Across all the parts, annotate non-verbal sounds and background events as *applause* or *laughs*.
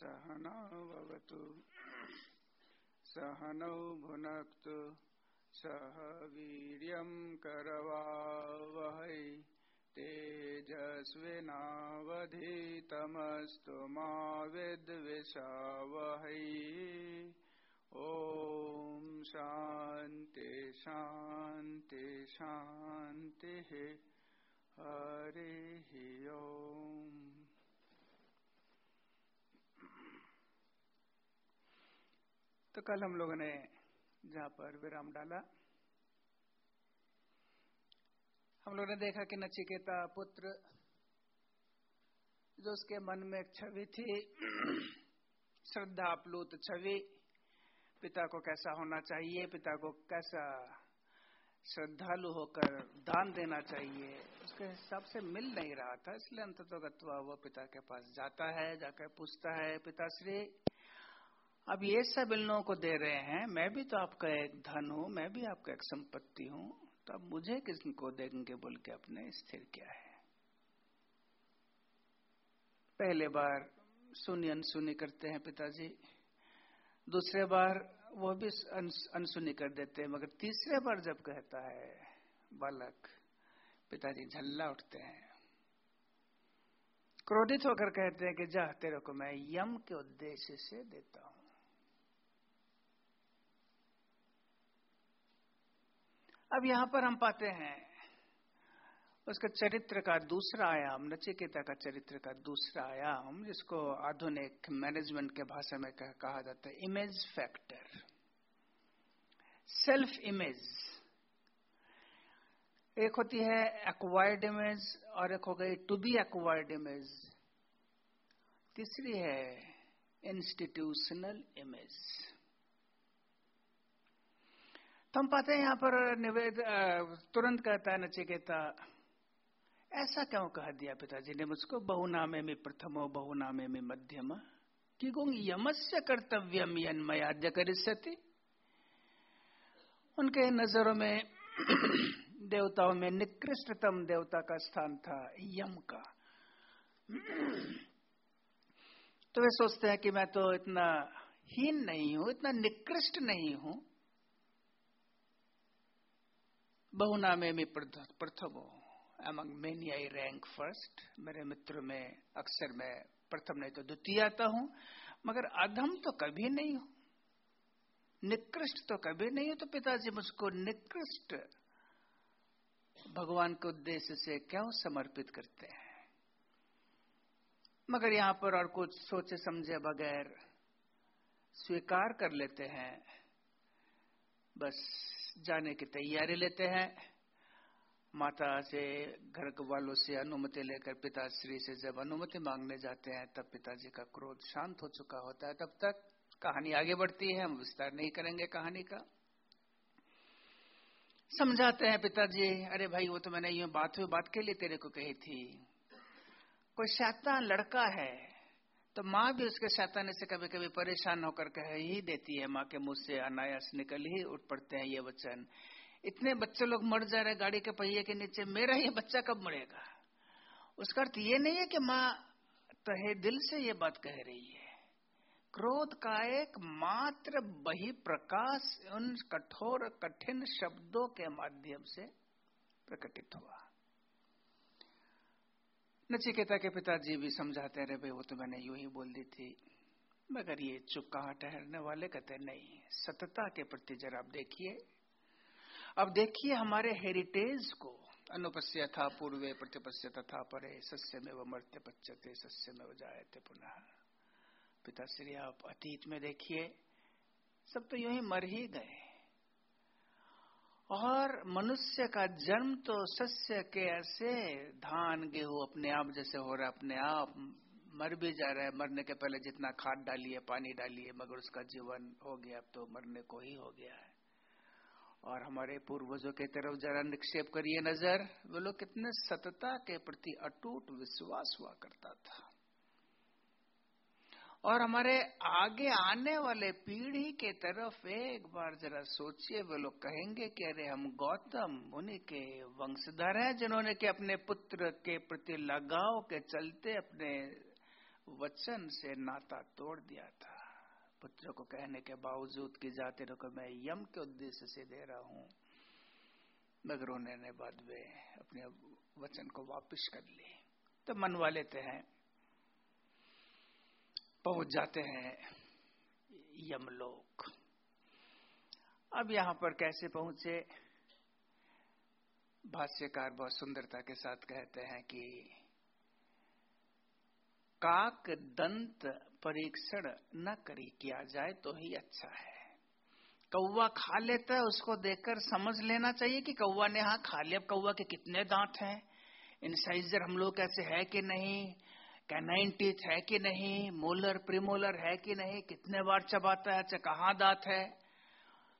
सहनावतु सहनौ भुनक्तु। सह वीर्यं करवावहै। तेजस्विनावधीतमस्तु मा विद्विषावहै। ॐ शान्ति शान्ति, शान्तिः। हरिः ओम्। तो कल हम लोगों ने जहाँ पर विराम डाला, हम लोगों ने देखा कि नचिकेता पुत्र, जो उसके मन में एक छवि थी, *clears throat* श्रद्धा प्लुत छवि, पिता को कैसा होना चाहिए, पिता को कैसा श्रद्धालु होकर दान देना चाहिए, उसके हिसाब से मिल नहीं रहा था, इसलिए अंततोगत्वा वो पिता के पास जाता है, जाकर पूछता है, पिताश्री अब ये सब इन लोगों को दे रहे हैं, मैं भी तो आपका एक धन हूँ, मैं भी आपका एक संपत्ति हूँ तो अब मुझे किसको देंगे बोल के अपने स्थिर किया है? पहले बार सुनी अनसुनी करते हैं पिताजी, दूसरे बार वो भी अनसुनी कर देते हैं, मगर तीसरे बार जब कहता है, बालक, पिताजी झल्ला उठते हैं। क्रोधित होकर कहते हैं कि, जा तेरे को मैं यम के उद्देश्य से देता हूँ। अब यहाँ पर हम पाते हैं, उसका चरित्र का दूसरा आयाम नचिकेता का चरित्र का दूसरा आयाम, जिसको आधुनिक मैनेजमेंट के भाषा में कहा जाता है इमेज फैक्टर सेल्फ इमेज एक होती है एक्वायर्ड इमेज और एक हो गई टू बी एक्वायर्ड इमेज तीसरी है इंस्टीट्यूशनल इमेज हम पाते हैं यहाँ पर निवेद तुरंत कहता है नचिकेता, ऐसा क्यों कह दिया पिताजी ने मुझको? बहुनामे में प्रथमो, बहुनामे में मध्यम। कि गुंग यमस्य कर्तव्यम यन्मयाद्य करिष्यति? उनके नज़रों में *clears throat* देवताओं में निकृष्टतम देवता का स्थान था यम का। *clears throat* तो वे सोचते हैं कि मैं तो इतना हीन नहीं हूँ, इतना निकृष्ट नहीं हूँ। बहुनामे में प्रथम हो among many I rank first मेरे मित्र में अक्सर मैं प्रथम नहीं तो द्वितीय आता हूँ, मगर अधम तो कभी नहीं हूँ। निकृष्ट तो कभी नहीं हो तो पिताजी मुझको निकृष्ट भगवान के उद्देश्य से क्यों समर्पित करते हैं? मगर यहाँ पर और कुछ सोचे समझे बगैर स्वीकार कर लेते हैं। बस जाने की तैयारी लेते हैं। माता से, घर वालों से अनुमति लेकर पिताश्री से जब अनुमति मांगने जाते हैं, तब पिताजी का क्रोध शांत हो चुका होता है। तब तक कहानी आगे बढ़ती है, हम विस्तार नहीं करेंगे कहानी का। समझाते हैं पिताजी, अरे भाई, वो तो मैंने ये बात हुई बात के लिए तेरे को कही थी। कोई शैतान लड़का है तो माँ भी उसके शैताने से कभी कभी परेशान होकर कह ही देती है, माँ के मुँह से अनायास निकल ही उठ पड़ते हैं ये वचन। इतने बच्चे लोग मर जा रहे गाड़ी के पहिए के नीचे, मेरा ये बच्चा कब मरेगा? उसका अर्थ ये नहीं है कि माँ तहे दिल से ये बात कह रही है। क्रोध का एक मात्र बही प्रकाश उन कठोर, कठिन शब्दों के माध्यम से प्रकटित हुआ। नचिकेता के पिताजी भी समझाते रहे, भाई वो तो मैंने यूँ ही बोल दी थी, मगर ये चुप कहा ठहरने वाले कहते नहीं, सतता के प्रति जरा आप देखिए। अब देखिए हमारे हेरिटेज को। अनुपस्य था पूर्वे, प्रतिपस्य तथा परे, सस्य में वो मरते पच्चते, सस्य में वो थे पुनः। पिताश्री, आप अतीत में देखिए, सब तो यूँ ही मर ही गए। और मनुष्य का जन्म तो सस्य के ऐसे धान, गेहूँ अपने आप जैसे हो रहा है, अपने आप मर भी जा रहा है। मरने के पहले जितना खाद डालिए, पानी डालिए, मगर उसका जीवन हो गया, अब तो मरने को ही हो गया है। और हमारे पूर्वजों की तरफ़ जरा निक्षेप करिए नज़र। वे लोग कितने सतता के प्रति अटूट विश्वास हुआ करता था। और हमारे आगे आने वाले पीढ़ी के तरफ़ एक बार जरा सोचिए, वे लोग कहेंगे कि अरे हम गौतम मुनि के वंशधर हैं, जिन्होंने कि अपने पुत्र के प्रति लगाव के चलते अपने वचन से नाता तोड़ दिया था। पुत्र को कहने के बावजूद कि जाते रहो, मैं यम के उद्देश्य से दे रहा हूँ। मगर उन्होंने बाद में अपने वचन को वापस कर ली तो मनवा लेते हैं। पहुँच जाते हैं, यमलोक। अब यहाँ पर कैसे पहुँचे? भाष्यकार बहुत सुंदरता के साथ कहते हैं कि काक दंत परीक्षण न करी किया जाए तो ही अच्छा है। कौवा खा लेता है, उसको देखकर समझ लेना चाहिए कि कौवा ने हाँ खा लिया। कौवा के कितने दांत हैं? इंसाइजर हम लोग कैसे है कि नहीं? कैनाइन टीथ है कि नहीं? मोलर, प्रीमोलर है कि नहीं? कितने बार चबाता है? अच्छा कहाँ दांत है?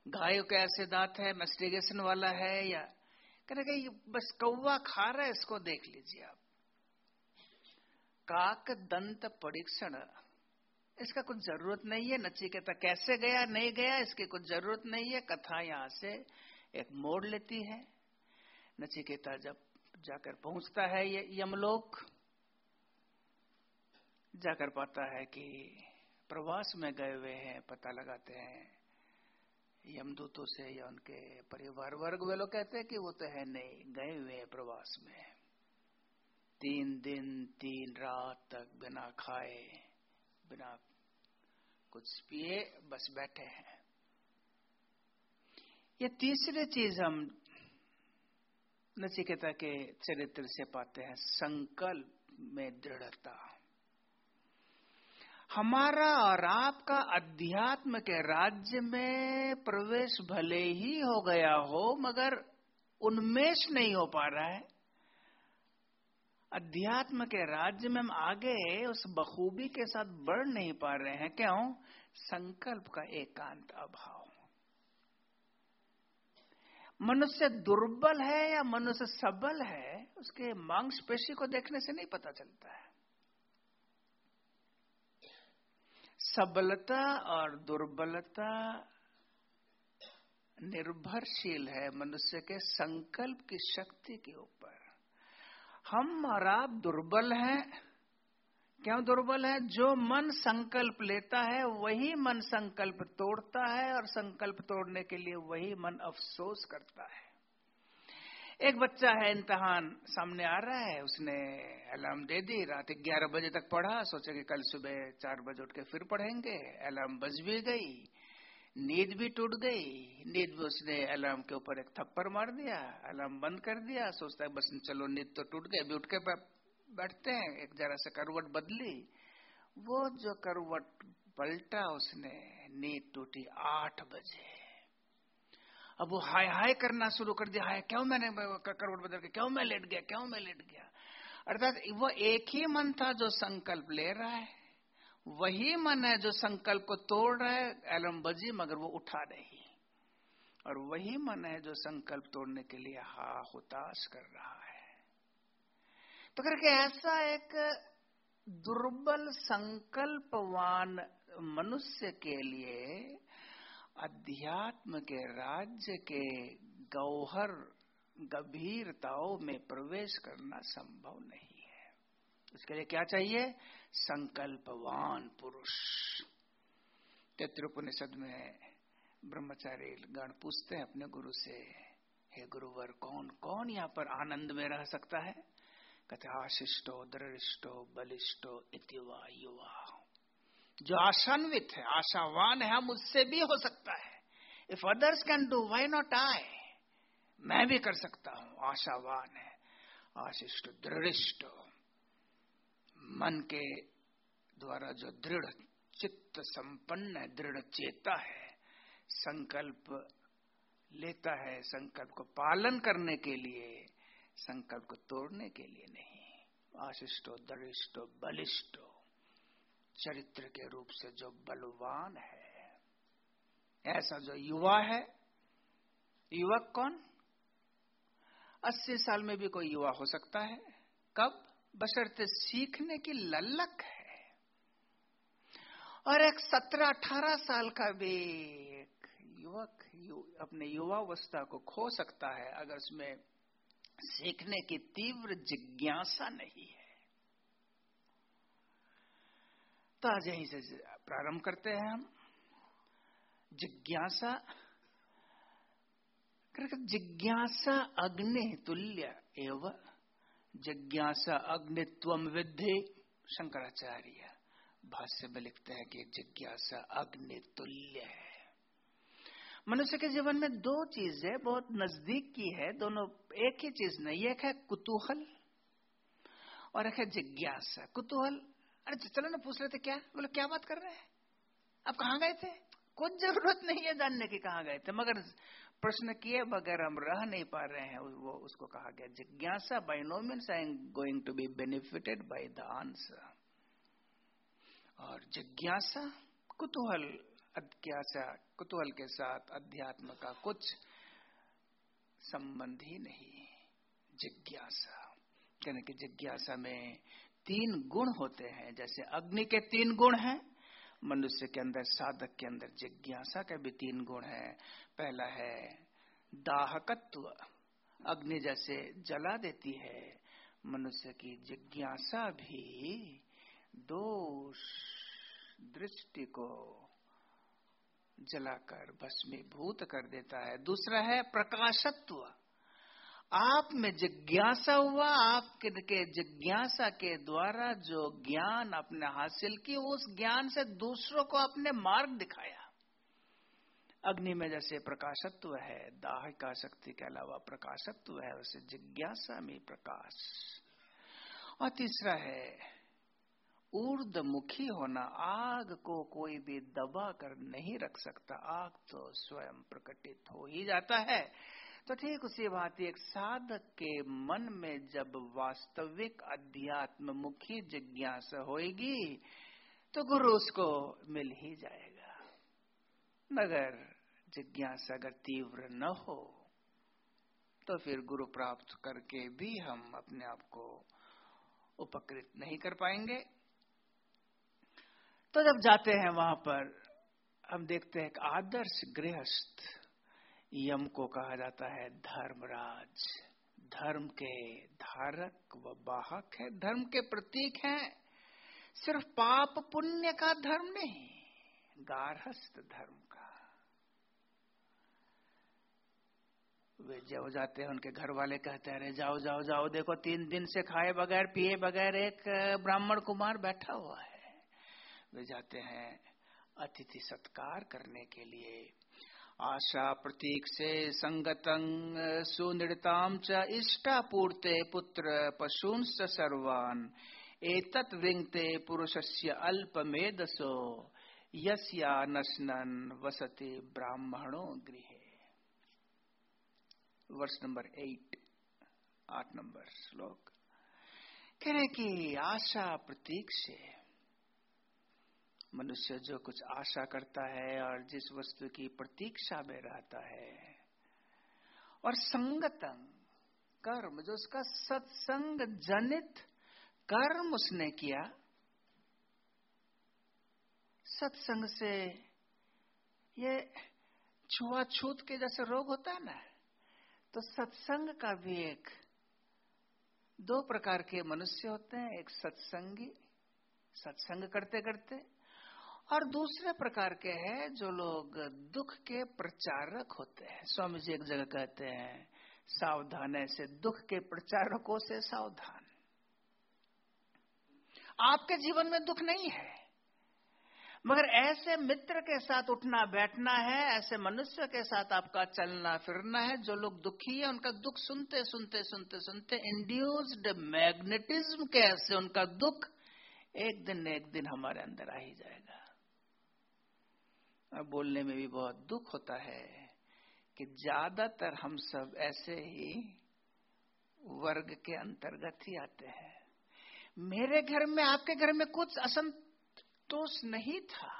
गायों के ऐसे दांत है? मेस्टिगेशन वाला है या? कहेगा बस कौवा खा रहा है, इसको देख लीजिए आप। काक दंत परीक्षण। इसका कुछ ज़रूरत नहीं है, नचिकेता कैसे गया, नहीं गया, इसकी कुछ ज़रूरत नहीं है। कथा यहाँ से एक मोड़ लेती है। नचिकेता जब जाकर पहुँचता है ये यमलोक जाकर पाता है कि प्रवास में गए हुए हैं, पता लगाते हैं। यमदूतों से या उनके परिवार वर्ग वे लोग कहते हैं कि वो तो है नहीं, गए हुए हैं प्रवास में। तीन दिन, तीन रात तक बिना खाए, बिना कुछ पिए, बस बैठे हैं। ये तीसरी चीज़ हम नचिकेता के चरित्र से पाते हैं, संकल्प में दृढ़ता। हमारा और आपका अध्यात्म के राज्य में प्रवेश भले ही हो गया हो, मगर उन्मेष नहीं हो पा रहा है। अध्यात्म के राज्य में हम आगे उस बखूबी के साथ बढ़ नहीं पा रहे हैं। क्यों? संकल्प का एकांत अभाव। मनुष्य दुर्बल है या मनुष्य सबल है, उसके मांसपेशी को देखने से नहीं पता चलता है। सबलता और दुर्बलता निर्भरशील है मनुष्य के संकल्प की शक्ति के ऊपर। हम और आप दुर्बल हैं। क्यों दुर्बल है? जो मन संकल्प लेता है, वही मन संकल्प तोड़ता है और संकल्प तोड़ने के लिए वही मन अफसोस करता है। एक बच्चा है, इम्तहान सामने आ रहा है। उसने अलार्म दे दी रात ग्यारह बजे तक पढ़ा। सोचा कि कल सुबह चार बजे उठ के फिर पढ़ेंगे। अलार्म बज भी गई, नींद भी टूट गई। नींद में उसने अलार्म के ऊपर एक थप्पड़ मार दिया, अलार्म बंद कर दिया। सोचता है, बस चलो, नींद तो टूट गई। अभी उठ के बैठते हैं। एक जरा से करवट बदली। वो जो करवट पलटा उसने, नींद टूटी आठ बजे। अब वो हाय हाय करना शुरू कर दिया, हाय क्यों मैंने करवट बदल के, क्यों मैं लेट गया, क्यों मैं लेट गया? अर्थात वो एक ही मन था जो संकल्प ले रहा है, वही मन है जो संकल्प को तोड़ रहा है एलम बजी, मगर वो उठा नहीं। और वही मन है जो संकल्प तोड़ने के लिए हा हुताश कर रहा है। तो करके ऐसा एक दुर्बल संकल्पवान मनुष्य के लिए अध्यात्म के राज्य के गौहर गंभीरताओं में प्रवेश करना संभव नहीं है। उसके लिए क्या चाहिए? संकल्पवान पुरुष। तत्रुपनिषद में ब्रह्मचारी गण पूछते हैं अपने गुरु से, हे गुरुवर कौन कौन यहाँ पर आनंद में रह सकता है? कहते आशिष्टो दृष्टो बलिष्ठो इतिवा युवा। जो आशान्वित है, आशावान है मुझसे भी हो सकता है। If others can do why not I मैं भी कर सकता हूँ, आशावान है, आशिष्ट, दृढ़िष्ट। मन के द्वारा जो दृढ़ चित्त संपन्न है, दृढ़ चेता है, संकल्प लेता है, संकल्प को पालन करने के लिए, संकल्प को तोड़ने के लिए नहीं। आशिष्टो दरिष्टो बलिष्ठो चरित्र के रूप से जो बलवान है। ऐसा जो युवा है युवक कौन? अस्सी साल में भी कोई युवा हो सकता है। कब? बशर्ते सीखने की ललक है। और एक सत्रह अठारह साल का भी एक युवक यु, अपने युवावस्था को खो सकता है अगर उसमें सीखने की तीव्र जिज्ञासा नहीं है। तो आज यहीं से प्रारंभ करते हैं हम। जिज्ञासा जिज्ञासा अग्नि तुल्य एवं, जिज्ञासा अग्नित्व विद्धि, शंकराचार्य भाष्य में लिखते हैं कि जिज्ञासा अग्नि तुल्य है। मनुष्य के जीवन में दो चीज़ें बहुत नज़दीक की है, दोनों एक ही चीज़ नहीं, एक है कुतूहल और एक है जिज्ञासा। कुतूहल अरे चलो ना पूछ रहे थे क्या? बोले, क्या बात कर रहे हैं? आप कहाँ गए थे? कुछ ज़रूरत नहीं है जानने की कहाँ गए थे। मगर प्रश्न किए बगैर हम रह नहीं पा रहे हैं, वो उसको कहा गया। जिज्ञासा by no means I am going to be benefited by the answer और जिज्ञासा, कुतूहल अज्ञासा कुतूहल के साथ अध्यात्म का कुछ संबंध ही नहीं। जिज्ञासा कहने की जिज्ञासा में तीन गुण होते हैं। जैसे अग्नि के तीन गुण हैं, मनुष्य के अंदर, साधक के अंदर जिज्ञासा के भी तीन गुण है। पहला है दाहकत्व। अग्नि जैसे जला देती है, मनुष्य की जिज्ञासा भी दोष दृष्टि को जलाकर भस्मीभूत कर देता है। दूसरा है प्रकाशत्व। आप में जिज्ञासा हुआ, आपके जिज्ञासा के द्वारा जो ज्ञान आपने हासिल की, उस ज्ञान से दूसरों को अपने मार्ग दिखाया। अग्नि में जैसे प्रकाशत्व है, दाह का शक्ति के अलावा प्रकाशत्व है वैसे जिज्ञासा में प्रकाश। और तीसरा है ऊर्धमुखी होना, आग को कोई भी दबा कर नहीं रख सकता, आग तो स्वयं प्रकटित हो ही जाता है। तो ठीक उसी बात एक साधक के मन में जब वास्तविक अध्यात्म मुखी जिज्ञासा होगी तो गुरु उसको मिल ही जाएगा। मगर जिज्ञासा अगर तीव्र न हो तो फिर गुरु प्राप्त करके भी हम अपने आप को उपकृत नहीं कर पाएँगे। तो जब जाते हैं वहाँ पर, हम देखते हैं एक आदर्श गृहस्थ यम को कहा जाता है धर्मराज। धर्म के धारक व वाहक है। धर्म के प्रतीक हैं। सिर्फ़ पाप पुण्य का धर्म नहीं, गारहस्थ धर्म का। वे जब जाते हैं, उनके घर वाले कहते हैं, अरे जाओ जाओ जाओ, देखो, तीन दिन से खाए बगैर, पिए बगैर एक ब्राह्मण कुमार बैठा हुआ है। वे जाते हैं अतिथि सत्कार करने के लिए। आशा प्रतीक से संगतं सुनृताम च इष्टापूर्ते पुत्र पशूंस सर्वान्। एतत् विंगते पुरुषस्य अल्पमेधसो, यस्या नशनन वसते ब्राह्मणों गृह। वर्ष नंबर एट, आठ नंबर श्लोक। कह रहे कि आशा प्रतीक से मनुष्य जो कुछ आशा करता है और जिस वस्तु की प्रतीक्षा में रहता है। और संगतंग कर्म, जो उसका सत्संग जनित कर्म उसने किया, सत्संग से ये छुआछूत के जैसे रोग होता है ना तो सत्संग का भी एक दो प्रकार के मनुष्य होते हैं, एक सत्संगी, सत्संग करते करते और दूसरे प्रकार के हैं जो लोग दुख के प्रचारक होते हैं। स्वामी जी एक जगह कहते हैं, सावधान ऐसे दुख के प्रचारकों से सावधान। आपके जीवन में दुख नहीं है, मगर ऐसे मित्र के साथ उठना बैठना है, ऐसे मनुष्य के साथ आपका चलना फिरना है, जो लोग दुखी है, उनका दुख सुनते सुनते सुनते सुनते इंड्यूस्ड मैग्नेटिज्म के ऐसे उनका दुख एक दिन एक दिन हमारे अंदर आ ही जाएगा। बोलने में भी बहुत दुख होता है कि ज़्यादातर हम सब ऐसे ही वर्ग के अंतर्गत ही आते हैं। मेरे घर में, आपके घर में कुछ असंतोष नहीं था,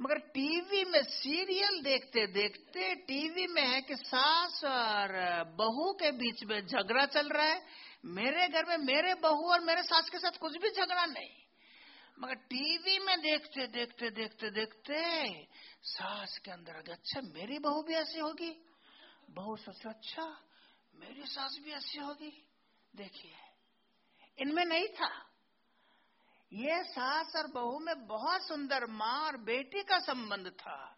मगर टीवी में सीरियल देखते देखते टीवी में है कि सास और बहू के बीच में झगड़ा चल रहा है। मेरे घर में मेरे बहू और मेरे सास के साथ कुछ भी झगड़ा नहीं। मगर टीवी में देखते देखते देखते देखते सास के अंदर आ गया अच्छा मेरी बहू भी ऐसी होगी? बहू सोचे अच्छा मेरी सास भी ऐसी होगी। देखिए, इनमें नहीं था। ये सास और बहू में बहुत सुंदर माँ और बेटी का संबंध था।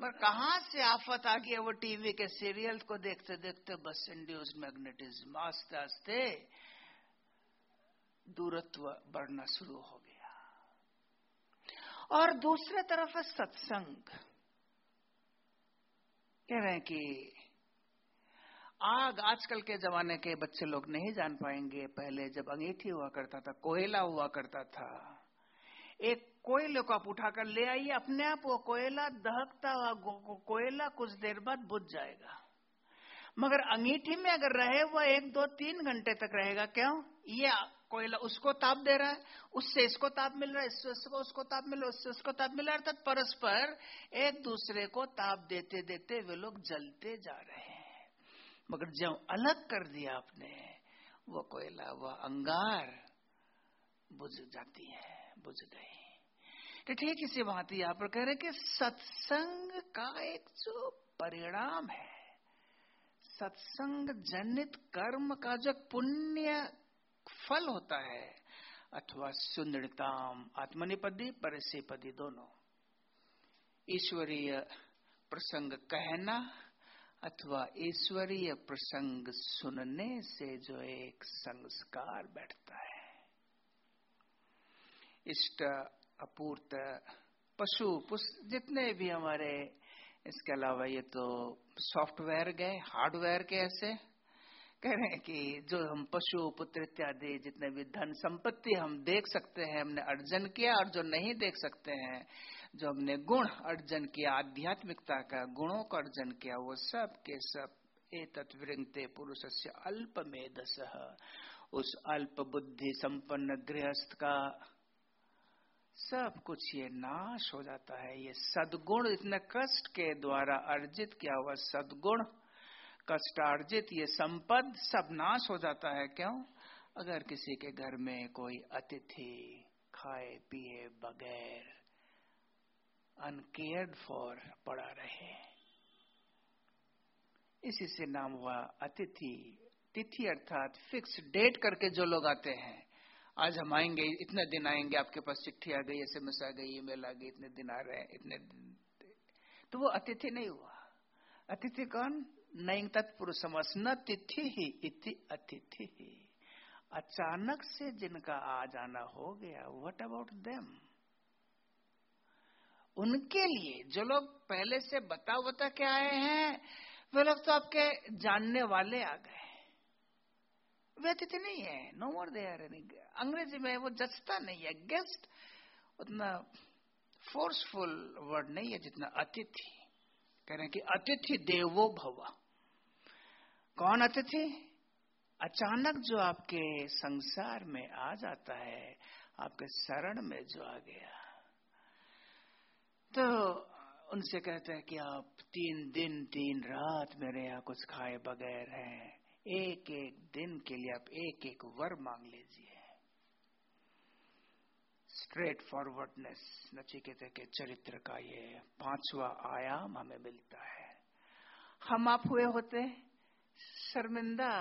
पर कहा से आफत आ गया वो टीवी के सीरियल को देखते देखते, बस इंड्यूस मैग्नेटिज्म, आस्ते आस्ते दूरत्व बढ़ना शुरू हो और दूसरे तरफ़ सत्संग। कह रहे हैं कि आग आजकल के जमाने के बच्चे लोग नहीं जान पाएँगे। पहले जब अंगीठी हुआ करता था, कोयला हुआ करता था, एक कोयले को आप उठाकर ले आइए अपने आप, वो कोयला दहकता हुआ कोयला कुछ देर बाद बुझ जाएगा। मगर अंगीठी में अगर रहे हुआ एक दो तीन घंटे तक रहेगा, क्यों? ये कोयला उसको ताप दे रहा है, उससे इसको ताप मिल रहा है, इससे उसको उसको ताप मिल रहा है, उससे उसको ताप मिल रहा है, अर्थात परस्पर एक दूसरे को ताप देते देते वे लोग जलते जा रहे हैं। मगर जब अलग कर दिया आपने, वो कोयला, वो अंगार बुझ जाती है, बुझ गई। तो ठीक इसी बात यहाँ पर कह रहे कि सत्संग का एक जो परिणाम है, सत्संग जनित कर्म का जो पुण्य फल होता है, अथवा सुंदरताम आत्मनिपदी परसेपदी दोनों। ईश्वरीय प्रसंग कहना अथवा ईश्वरीय प्रसंग सुनने से जो एक संस्कार बैठता है। इष्ट, अपूर्त, पशु जितने भी हमारे, इसके अलावा ये तो सॉफ्टवेयर गए, हार्डवेयर के ऐसे कह रहे हैं कि जो हम पशु, पुत्र इत्यादि, जितने भी धन संपत्ति हम देख सकते हैं, हमने अर्जन किया और जो नहीं देख सकते हैं, जो हमने गुण अर्जन किया, आध्यात्मिकता का, गुणों का अर्जन किया, वो सब के सब ए तत्वृंगते पुरुष से अल्प उस अल्प बुद्धि संपन्न गृहस्थ का सब कुछ ये नाश हो जाता है। ये सदगुण इतने कष्ट के द्वारा अर्जित किया हुआ सदगुण कष्टार्जित ये संपद सब नाश हो जाता है क्यों? अगर किसी के घर में कोई अतिथि खाए, पिए बगैर अनकेयर्ड फॉर पड़ा रहे। इसी से नाम हुआ अतिथि। तिथि अर्थात फिक्स डेट करके जो लोग आते हैं। आज हम आएँगे, इतने दिन आएँगे, आपके पास चिट्ठी आ गई एसएमएस आ गई ईमेल आ गई, इतने दिन आ रहे हैं, इतने दिन तो वो अतिथि नहीं हुआ। अतिथि कौन? नहीं तत्पुरुष समझ न तिथि ही, इति अतिथि ही। अचानक से जिनका आ जाना हो गया वट अबाउट देम उनके लिए, जो लोग पहले से बता बता के आए हैं, वे लोग तो आपके जानने वाले आ गए। वे अतिथि नहीं है नो मोर दे आर अंग्रेज़ी में वो जचता नहीं है गेस्ट उतना फोर्सफुल वर्ड नहीं है जितना अतिथि। कह रहे हैं कि अतिथि देवो भव। कौन अतिथि? अचानक जो आपके संसार में आ जाता है, आपके शरण में जो आ गया। तो उनसे कहते हैं कि आप तीन दिन, तीन रात मेरे यहाँ कुछ खाए बगैर हैं। एक एक दिन के लिए आप एक एक वर मांग लीजिए। स्ट्रेट फॉरवर्डनेस नचिकेत के चरित्र का ये पांचवा आयाम हमें मिलता है। हम आप हुए होते? शर्मिंदा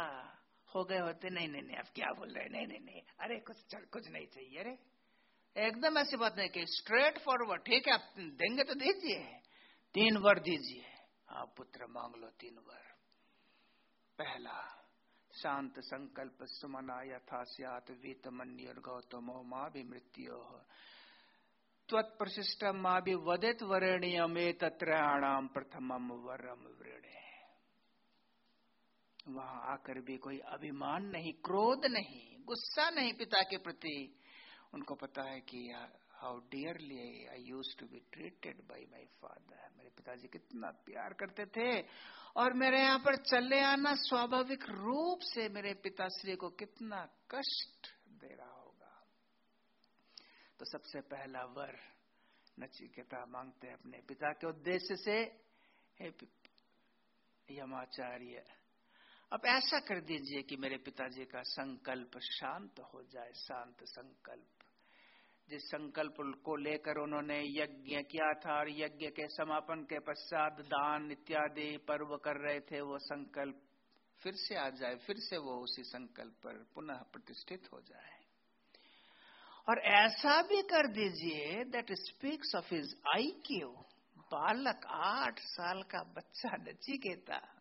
हो गए होते, नहीं नहीं नहीं आप क्या बोल रहे नहीं नहीं नहीं, अरे कुछ कुछ नहीं चाहिए, अरे। एकदम ऐसी बात नहीं कि स्ट्रेट फॉरवर्ड ठीक है, आप देंगे तो दीजिए। तीन वर दीजिए। हाँ पुत्र, मांग लो तीन वर। पहला, शांत संकल्प सुमना यथा सियात, वीत और गौतमो, माँ भी मृत्यु। त्वत्प्रशिष्ट माँ भी वदित वरणीय तत्रयाणाम प्रथमम वरम वहाँ आकर भी कोई अभिमान नहीं, क्रोध नहीं, गुस्सा नहीं पिता के प्रति। उनको पता है कि how dearly I used to be treated by my father मेरे पिताजी कितना प्यार करते थे और मेरे यहाँ पर चले आना स्वाभाविक रूप से मेरे पिताश्री को कितना कष्ट दे रहा होगा। तो सबसे पहला वर नचिकेता मांगते अपने पिता के उद्देश्य से, हे यमाचार्य अब ऐसा कर दीजिए कि मेरे पिताजी का संकल्प शांत हो जाए, शांत संकल्प। जिस संकल्प को लेकर उन्होंने यज्ञ किया था और यज्ञ के समापन के पश्चात दान इत्यादि पर्व कर रहे थे, वो संकल्प फिर से आ जाए, फिर से वो उसी संकल्प पर पुनः प्रतिष्ठित हो जाए। और ऐसा भी कर दीजिए that speaks of his I Q बालक आठ साल का बच्चा नचिकेता।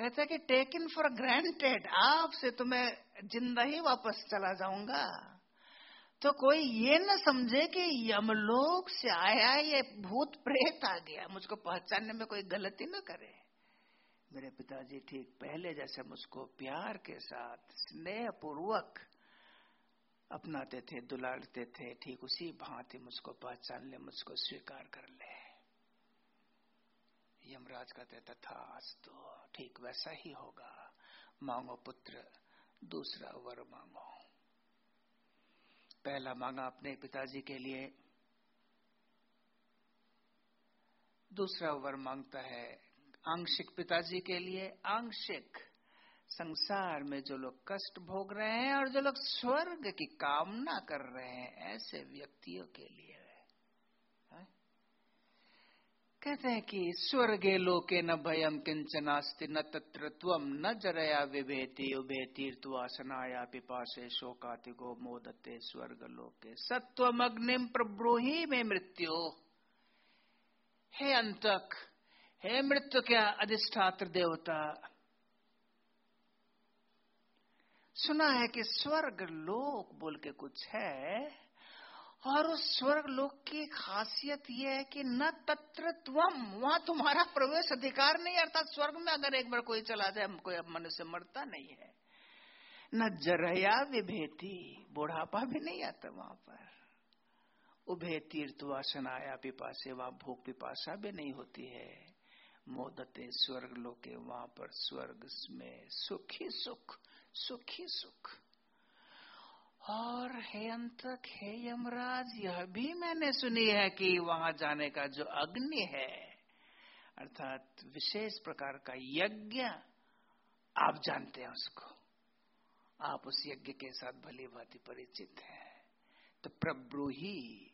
कहता कि टेक इन फॉर ग्रांटेड आपसे तो मैं ज़िंदा ही वापस चला जाऊँगा। तो कोई ये न समझे कि यमलोक से आया ये भूत प्रेत आ गया, मुझको पहचानने में कोई गलती न करे। मेरे पिताजी ठीक पहले जैसे मुझको प्यार के साथ स्नेह पूर्वक अपनाते थे, दुलारते थे, ठीक उसी भांति मुझको पहचान ले मुझको स्वीकार कर ले। यमराज कहते तथा तो ठीक वैसा ही होगा। मांगो पुत्र, दूसरा वर मांगो। पहला मांगा अपने पिताजी के लिए, दूसरा वर माँगता है आंशिक पिताजी के लिए। आंशिक संसार में जो लोग कष्ट भोग रहे हैं और जो लोग स्वर्ग की कामना कर रहे हैं, ऐसे व्यक्तियों के लिए। कहते हैं कि स्वर्गे लोके न भयम किंचनास्ति न तत्र त्वम न जरया विभेति उभे तीर्थवासनाया पिपाशे शोकाति गो मोदते स्वर्ग लोके सत्वम अग्निम प्रब्रूही में मृत्यु। हे अंतक, हे मृत्यु क्या अधिष्ठात्र देवता? सुना है कि स्वर्ग लोक बोल के कुछ है और उस स्वर्ग लोक की खासियत यह है कि न तत्र त्वम वहाँ तुम्हारा प्रवेश अधिकार नहीं, अर्थात स्वर्ग में अगर एक बार कोई चला जाए, कोई अब मनुष्य मरता नहीं है। न जरया विभेती, बुढ़ापा भी नहीं आता वहाँ पर। उभे तीर्थ वासन, आया पिपासे, वहाँ भूख पिपासा भी नहीं होती है। मोदते स्वर्ग लोके, वहाँ पर स्वर्ग में सुखी सुख सुखी सुख। और हे अंतक हे यमराज यह भी मैंने सुनी है कि वहाँ जाने का जो अग्नि है, अर्थात विशेष प्रकार का यज्ञ, आप जानते हैं उसको। आप उस यज्ञ के साथ भली भांति परिचित हैं। तो प्रब्रूही,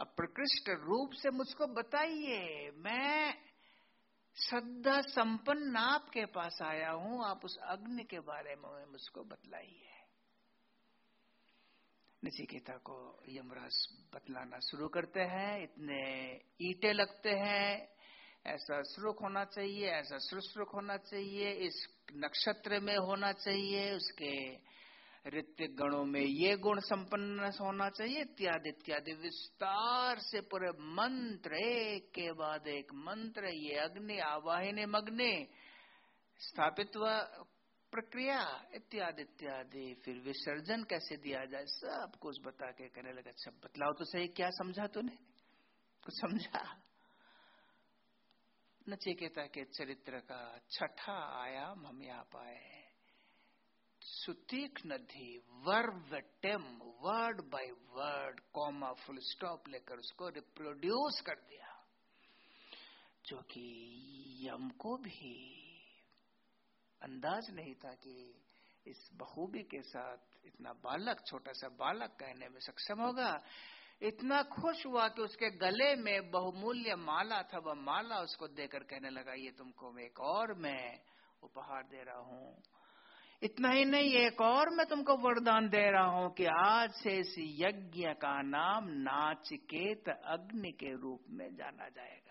अब प्रकृष्ट रूप से मुझको बताइए, मैं श्रद्धा संपन्न आपके पास आया हूँ, आप उस अग्नि के बारे में मुझको बतलाइए। नचिकेता को यमराज बतलाना शुरू करते हैं। इतने ईटे लगते हैं। ऐसा श्रुक होना चाहिए, ऐसा सुश्रुक होना चाहिए, इस नक्षत्र में होना चाहिए, उसके ऋतिक गणों में ये गुण संपन्न होना चाहिए। इत्यादि इत्यादि। विस्तार से पूरे मंत्र, एक के बाद एक मंत्र, ये अग्नि, आवाहिनी मग्नि, स्थापित प्रक्रिया इत्यादि इत्यादि, फिर विसर्जन कैसे दिया जाए सब कुछ बता के कहने लगा अच्छा बतलाओ तो सही, क्या समझा तूने? कुछ समझा? नचिकेता के चरित्र का छठा आयाम हम यहाँ पाए सुतीख नदी verbatim word by word comma full stop लेकर उसको रिप्रोड्यूस कर दिया। जो कि यम को भी अंदाज नहीं था कि इस बखूबी के साथ इतना बालक, छोटा सा बालक कहने में सक्षम होगा। इतना खुश हुआ कि उसके गले में बहुमूल्य माला था, वह माला उसको देकर कहने लगा, ये तुमको एक और मैं उपहार दे रहा हूँ। इतना ही नहीं, एक और मैं तुमको वरदान दे रहा हूँ कि आज से इस यज्ञ का नाम नाचिकेत अग्नि के रूप में जाना जाएगा।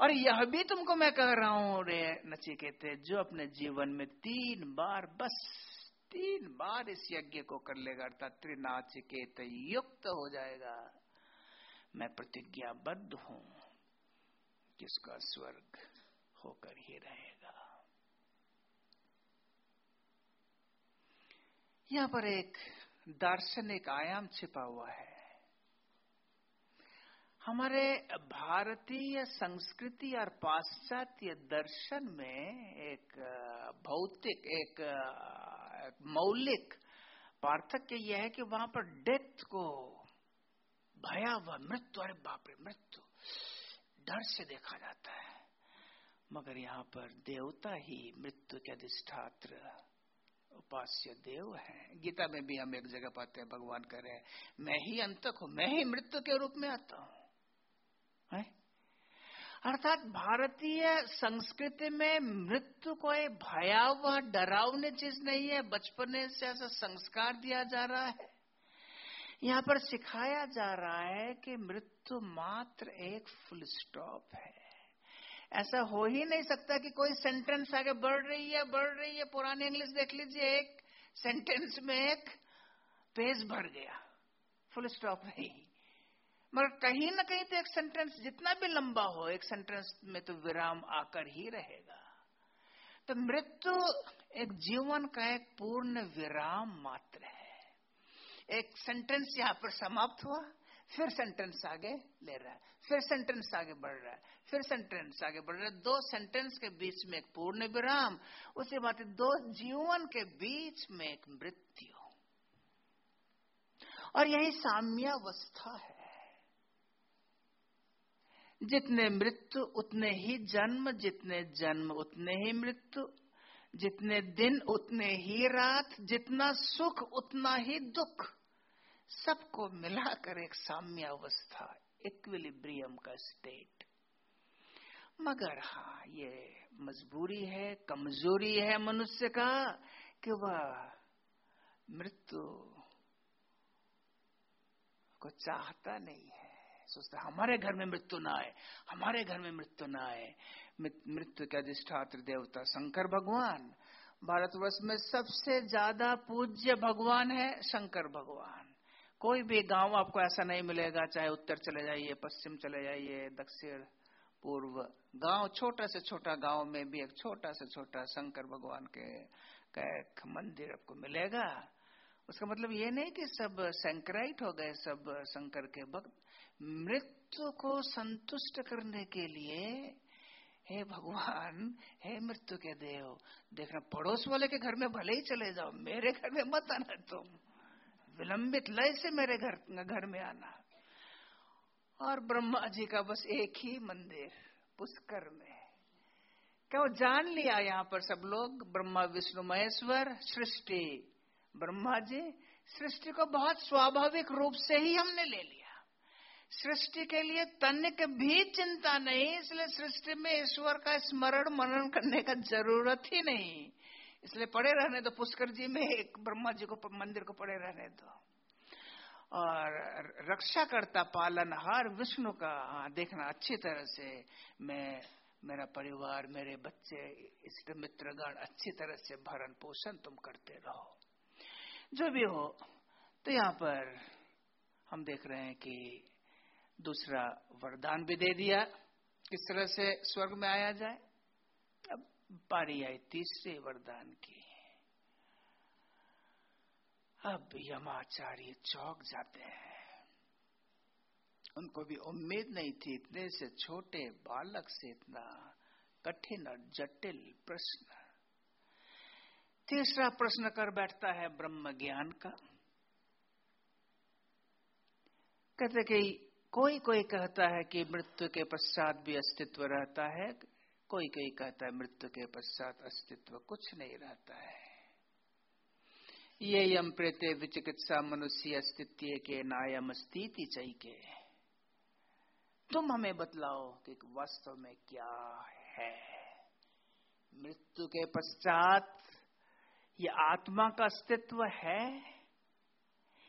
और यह भी तुमको मैं कह रहा हूँ, रे नचिकेते जो अपने जीवन में तीन बार, बस तीन बार इस यज्ञ को कर लेगा, अर्थात त्रिनाचिकेत युक्त हो जाएगा। मैं प्रतिज्ञाबद्ध हूँ किसका स्वर्ग होकर ही रहेगा। यहाँ पर एक दार्शनिक आयाम छिपा हुआ है। हमारे भारतीय संस्कृति और पाश्चात्य दर्शन में एक भौतिक, एक मौलिक पार्थक्य यह है कि वहाँ पर डेथ को भयावह मृत्यु, अरे बाप रे, मृत्यु। डर से देखा जाता है। मगर यहाँ पर देवता ही मृत्यु के अधिष्ठात्र उपास्य देव है। गीता में भी हम एक जगह पाते हैं, भगवान कह रहे हैं, मैं ही अंतक हूँ, मैं ही मृत्यु के रूप में आता हूँ। है अर्थात भारतीय संस्कृति में मृत्यु कोई भयावह, डरावनी चीज़ नहीं है। बचपने से ऐसा संस्कार दिया जा रहा है। यहाँ पर सिखाया जा रहा है कि मृत्यु मात्र एक फुल स्टॉप है। ऐसा हो ही नहीं सकता कि कोई सेंटेंस आगे बढ़ रही है, बढ़ रही है। पुरानी इंग्लिश देख लीजिए, एक सेंटेंस में एक पेज भर गया। फुल स्टॉप नहीं मगर कहीं ना कहीं तो एक सेंटेंस जितना भी लंबा हो, एक सेंटेंस में तो विराम आकर ही रहेगा। तो मृत्यु एक जीवन का एक पूर्ण विराम मात्र है। एक सेंटेंस यहाँ पर समाप्त हुआ, फिर सेंटेंस आगे ले रहा है, फिर सेंटेंस आगे बढ़ रहा है, फिर सेंटेंस आगे बढ़ रहा है। दो सेंटेंस के बीच में एक पूर्ण विराम, उसके बाद दो जीवन के बीच में एक मृत्यु। और यही साम्यावस्था है। जितने मृत्यु, उतने ही जन्म, जितने जन्म, उतने ही मृत्यु, जितने दिन, उतने ही रात, जितना सुख, उतना ही दुख। सबको मिलाकर एक साम्य अवस्था इक्विलिब्रियम का स्टेट मगर हाँ ये मजबूरी है, कमज़ोरी है मनुष्य का कि वह मृत्यु को चाहता नहीं है। सोचता हमारे घर में मृत्यु ना आए, हमारे घर में मृत्यु ना आए। मृत्यु के अधिष्ठात्र देवता, शंकर भगवान। भारतवर्ष में सबसे ज़्यादा पूज्य भगवान है शंकर भगवान। कोई भी गाँव आपको ऐसा नहीं मिलेगा, चाहे उत्तर चले जाइए, पश्चिम चले जाइए, दक्षिण, पूर्व। गाँव, छोटा से छोटा गाँव में भी एक छोटा से छोटा शंकर भगवान के, का एक मंदिर आपको मिलेगा। उसका मतलब ये नहीं कि सब संक्राइट हो गए, सब शंकर के भक्त। मृत्यु को संतुष्ट करने के लिए, हे भगवान, हे मृत्यु के देव, देखना, पड़ोस वाले के घर में भले ही चले जाओ, मेरे घर में मत आना तुम। विलंबित लय से मेरे घर घर में आना। और ब्रह्मा जी का बस एक ही मंदिर, पुष्कर में। क्या जान लिया यहाँ पर सब लोग? ब्रह्मा विष्णु महेश्वर, सृष्टि। ब्रह्मा जी, सृष्टि को बहुत स्वाभाविक रूप से ही हमने ले लिया। सृष्टि के लिए तनिक भी चिंता नहीं इसलिए सृष्टि में ईश्वर का स्मरण मनन करने का ज़रूरत ही नहीं। इसलिए पड़े रहने दो पुष्कर जी में एक ब्रह्मा जी को मंदिर को पड़े रहने दो। और रक्षा करता पालन हर विष्णु का हाँ, देखना अच्छी तरह से मैं मेरा परिवार मेरे बच्चे इष्ट मित्रगण अच्छी तरह से भरण पोषण तुम करते रहो। जो भी हो तो यहाँ पर हम देख रहे हैं कि दूसरा वरदान भी दे दिया, किस तरह से स्वर्ग में आया जाए? अब पारी आई तीसरे वरदान की। अब यमाचार्य चौक जाते हैं। उनको भी उम्मीद नहीं थी इतने से छोटे बालक से इतना कठिन और जटिल प्रश्न। तीसरा प्रश्न कर बैठता है ब्रह्म ज्ञान का। कहते कि कोई कोई कहता है कि मृत्यु के पश्चात भी अस्तित्व रहता है। कोई कोई कहता है मृत्यु के पश्चात अस्तित्व कुछ नहीं रहता है। ये यम प्रेते विचिकित्सा मनुष्य अस्तित्व के नायम स्थिति चाहिए तुम हमें बतलाओ कि वास्तव में क्या है। मृत्यु के पश्चात ये आत्मा का अस्तित्व है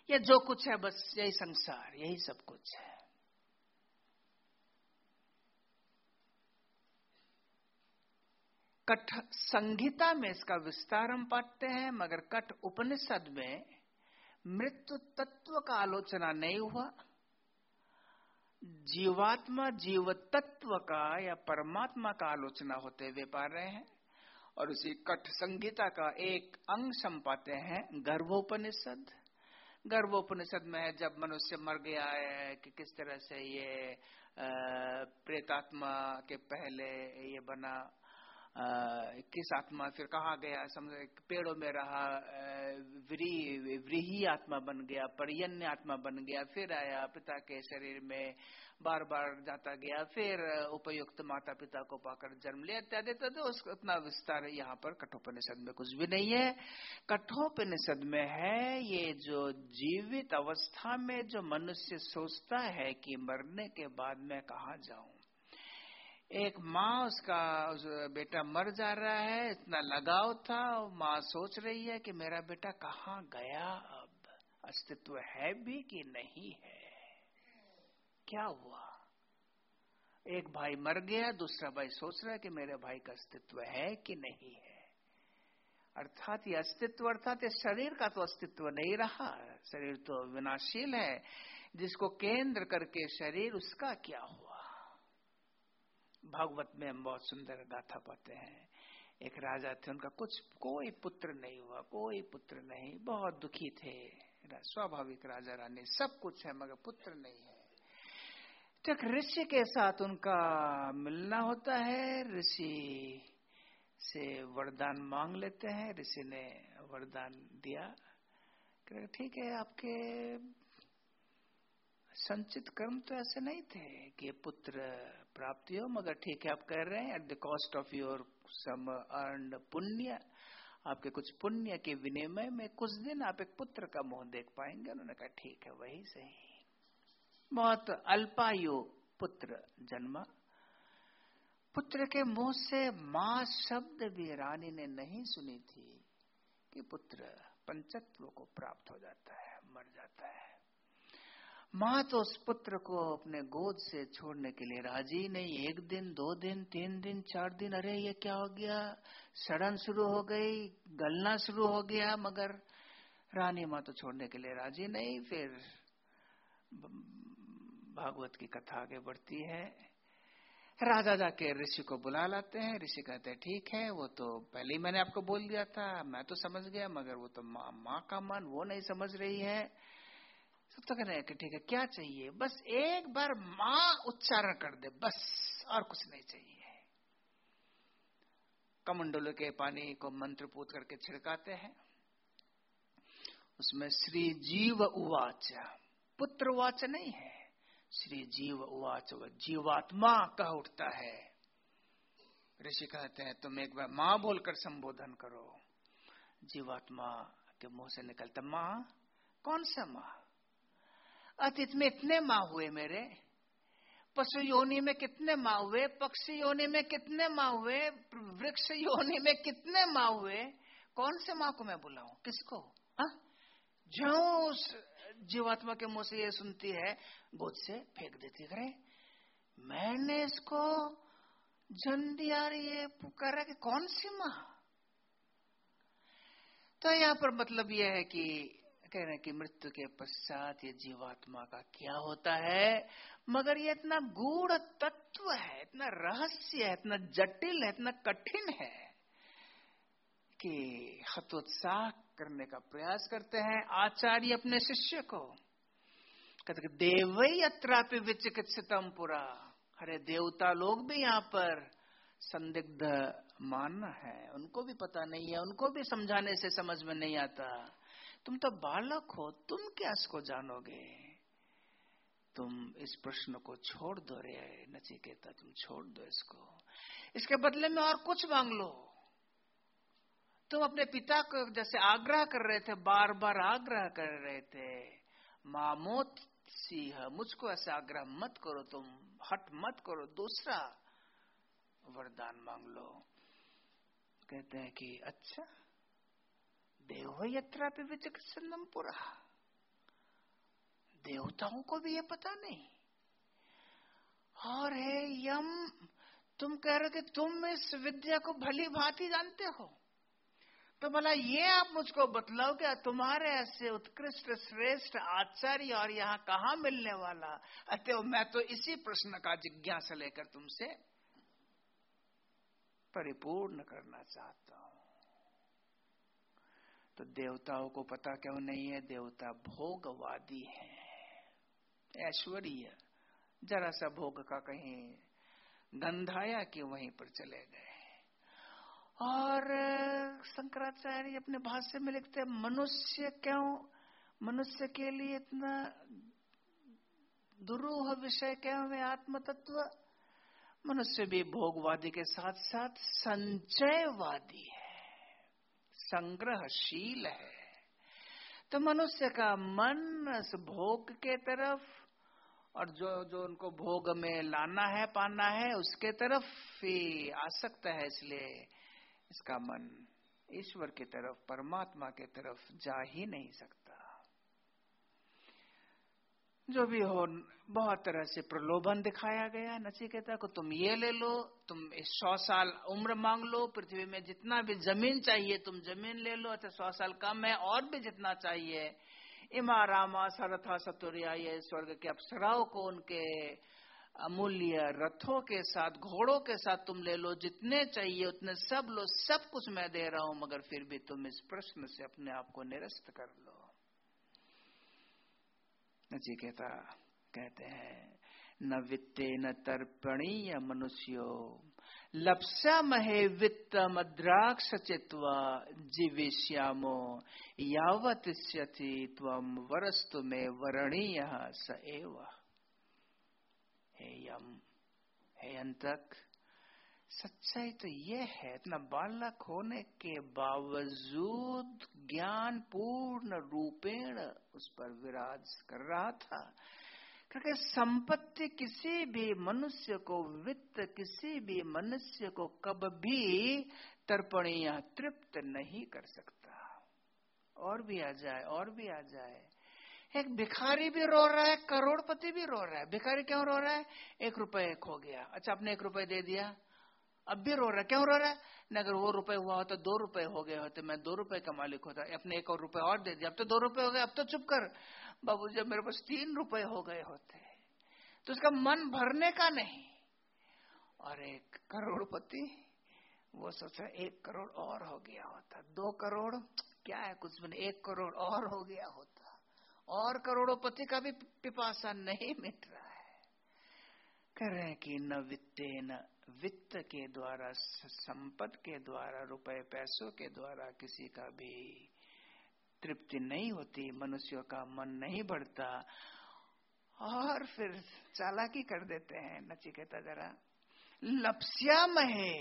या जो कुछ है बस यही संसार, यही सब कुछ है? कठ संहिता में इसका विस्तार हम पाते हैं, मगर कठ उपनिषद में मृत्यु तत्व का आलोचना नहीं हुआ। जीवात्मा जीव तत्व का या परमात्मा का आलोचना होते हुए पा रहे हैं, और उसी कठ संगीता का एक अंश हम पाते हैं, गर्भोपनिषद। गर्भोपनिषद में जब मनुष्य मर गया है, कि किस तरह से ये प्रेतात्मा के पहले ये बना किस आत्मा, फिर कहा गया, समझ पेड़ों में रहा व्रीही आत्मा बन गया, पर्यन्य आत्मा बन गया, फिर आया पिता के शरीर में बार बार जाता गया, फिर उपयुक्त माता पिता को पाकर जन्म लिया, इत्यादि तो उतना विस्तार यहाँ पर कठोपनिषद में कुछ भी नहीं है। कठोपनिषद में है ये जो जीवित अवस्था में जो मनुष्य सोचता है कि मरने के बाद मैं कहा जाऊँ? एक माँ, उसका, उस, बेटा मर जा रहा है, इतना लगाव था, और माँ सोच रही है कि मेरा बेटा कहाँ गया अब? अस्तित्व है भी कि नहीं है? क्या हुआ? एक भाई मर गया, दूसरा भाई सोच रहा है कि मेरे भाई का अस्तित्व है कि नहीं है? अर्थात ये अस्तित्व, अर्थात ये शरीर का तो अस्तित्व नहीं रहा। शरीर तो विनाशील है। जिसको केंद्र करके शरीर, उसका क्या हुआ भागवत में हम बहुत सुंदर गाथा पाते हैं। एक राजा थे, उनका कुछ, कोई पुत्र नहीं हुआ, कोई पुत्र नहीं, बहुत दुखी थे। स्वाभाविक राजा रानी, सब कुछ है, मगर पुत्र नहीं है। तो ऋषि के साथ उनका मिलना होता है। ऋषि से वरदान मांग लेते हैं। ऋषि ने वरदान दिया। ठीक है, आपके संचित कर्म तो ऐसे नहीं थे कि पुत्र प्राप्ति हो, मगर ठीक है, आप कह रहे हैं at the cost of your some earn पुण्य, आपके कुछ पुण्य के विनिमय में कुछ दिन आप एक पुत्र का मुँह देख पाएँगे। उन्होंने कहा, ठीक है, वही सही। बहुत अल्पायु पुत्र जन्मा। पुत्र के मुँह से माँ शब्द भी रानी ने नहीं सुनी थी कि पुत्र पंचत्व को प्राप्त हो जाता है, मर जाता है। माँ तो उस पुत्र को अपने गोद से छोड़ने के लिए राज़ी नहीं। एक दिन, दो दिन, तीन दिन, चार दिन, अरे ये क्या हो गया? सड़न शुरू हो गई, गलना शुरू हो गया, मगर रानी माँ तो छोड़ने के लिए राज़ी नहीं। फिर भागवत की कथा आगे बढ़ती है। राजा जाके ऋषि को बुला लाते हैं। ऋषि कहते हैं, ठीक है, वो तो पहले ही मैंने आपको बोल दिया था। मैं तो समझ गया, मगर वो तो माँ माँ का मन, वो नहीं समझ रही है। सब तो कह रहे हैं ठीक है, क्या चाहिए? बस एक बार माँ उच्चारण कर दे, बस, और कुछ नहीं चाहिए। कमंडल के पानी को मंत्र पूत करके छिड़काते हैं। उसमें श्री जीव उवाच, पुत्र उवाच नहीं है। श्री जीव उवाच, व जीवात्मा कह उठता है। ऋषि कहते हैं, तुम एक बार माँ बोलकर संबोधन करो। जीवात्मा के मुँह से निकलता माँ, कौन सा माँ? अतीत में इतने माँ हुए मेरे। पशु योनि में कितने माँ हुए, पक्षी योनि में कितने माँ हुए, वृक्ष योनि में कितने माँ हुए, कौन से माँ को मैं बुलाऊं? किसको? हाँ? जो जीवात्मा के मुँह से ये सुनती है, गोद से फेंक देती करे। मैंने इसको जन दिया ये पुकारा कि कौन सी माँ? तो यहाँ पर मतलब यह है कि कह रहे हैं कि मृत्यु के पश्चात ये जीवात्मा का क्या होता है? मगर ये इतना गूढ़ तत्व है, इतना रहस्य है, इतना जटिल है, इतना कठिन है कि हतोत्साह करने का प्रयास करते हैं आचार्य अपने शिष्य को। कहते देवई अत्रापि विचिकित्सितम पुरा। अरे देवता लोग भी यहाँ पर संदिग्ध मानना है। उनको भी पता नहीं है, उनको भी समझाने से समझ में नहीं आता। तुम तो बालक हो, तुम क्या इसको जानोगे? तुम इस प्रश्न को छोड़ दो रे, नचिकेता, तुम छोड़ दो इसको। इसके बदले में और कुछ मांग लो। तुम अपने पिता को जैसे आग्रह कर रहे थे बार बार आग्रह कर रहे थे, मामोत सिंह, मुझको ऐसे आग्रह मत करो तुम, हट मत करो, दूसरा वरदान मांग लो। कहते हैं कि अच्छा देव यत्रा पे विचक्षणम पुरा। देवताओं को भी ये पता नहीं। और है यम, तुम कह रहे कि तुम इस विद्या को भली भांति जानते हो। तो भला ये आप मुझको बतलाओ कि तुम्हारे ऐसे उत्कृष्ट, श्रेष्ठ आचार्य और यहाँ कहा मिलने वाला? अतः मैं तो इसी प्रश्न का जिज्ञासा लेकर तुमसे परिपूर्ण करना चाहता हूँ तो देवताओं को पता क्यों नहीं है? देवता भोगवादी है। ऐश्वर्य। जरा सा भोग का कहीं गंधाया कि वहीं पर चले गए। और शंकराचार्य अपने भाष्य में लिखते हैं, मनुष्य क्यों? मनुष्य के लिए इतना दुरूह विषय क्यों है आत्म तत्व मनुष्य भी भोगवादी के साथ साथ संचयवादी संग्रहशील है। तो मनुष्य का मन भोग के तरफ़ और जो जो उनको भोग में लाना है, पाना है, उसके तरफ़ ही आसक्त है, इसलिए इसका मन ईश्वर की तरफ़, परमात्मा की तरफ़ जा ही नहीं सकता। जो भी हो, बहुत तरह से प्रलोभन दिखाया गया नचिकेता को। तुम ये ले लो, तुम सौ साल उम्र मांग लो, पृथ्वी में जितना भी ज़मीन चाहिए तुम ज़मीन ले लो अच्छा सौ साल कम है, और भी जितना चाहिए। इमा, रामा, सरथा, सतुरिया, ये स्वर्ग के अप्सराओं को उनके अमूल्य रथों के साथ, घोड़ों के साथ तुम ले लो, जितने चाहिए उतने सब लो, सब कुछ मैं दे रहा हूँ, मगर फिर भी तुम इस प्रश्न से अपने आप को निरस्त कर लो। नचिकेता कहते हैं, न वित्ते न तर्पणीय मनुष्यो। लपसा महे वित्त मद्राक्ष चित्वा जीविष्यामो, यावत तम वरस्तु में वरणीय स एव। हे यम, हे अंतक सच्चाई तो ये है, इतना बालक होने के बावजूद ज्ञान पूर्ण रूपेण उस पर विराज कर रहा था। क्योंकि संपत्ति किसी भी मनुष्य को, वित्त किसी भी मनुष्य को कब भी तर्पणीय तृप्त नहीं कर सकता। और भी आ जाए, और भी आ जाए। एक भिखारी भी रो रहा है, करोड़पति भी रो रहा है। भिखारी क्यों रो रहा है? एक रुपए हो गया। अच्छा आपने एक रुपए दे दिया। अब भी रो रहा क्यों रो रहा है? न अगर वो रुपए हुआ होता, दो रुपए हो गए होते, मैं दो रुपए का मालिक होता, अपने एक और रुपए और दे दिया, अब तो दो रुपए हो गए, अब तो चुप कर। बाबू जब मेरे पास तीन रुपए हो गए होते। तो उसका मन भरने का नहीं। और एक करोड़पति, वो सोचा एक करोड़ और हो गया होता। दो करोड़, क्या है कुछ भी एक करोड़ और हो गया होता। और करोड़ोपति का भी पिपासा नहीं मिट रहा। कह रहे हैं कि न वित्ते, न वित्त के द्वारा संपद के द्वारा, रुपए, पैसों के द्वारा किसी का भी तृप्ति नहीं होती, मनुष्यों का मन नहीं बढ़ता, और फिर चालाकी कर देते हैं। नचिकेता जरा लप्स्याम है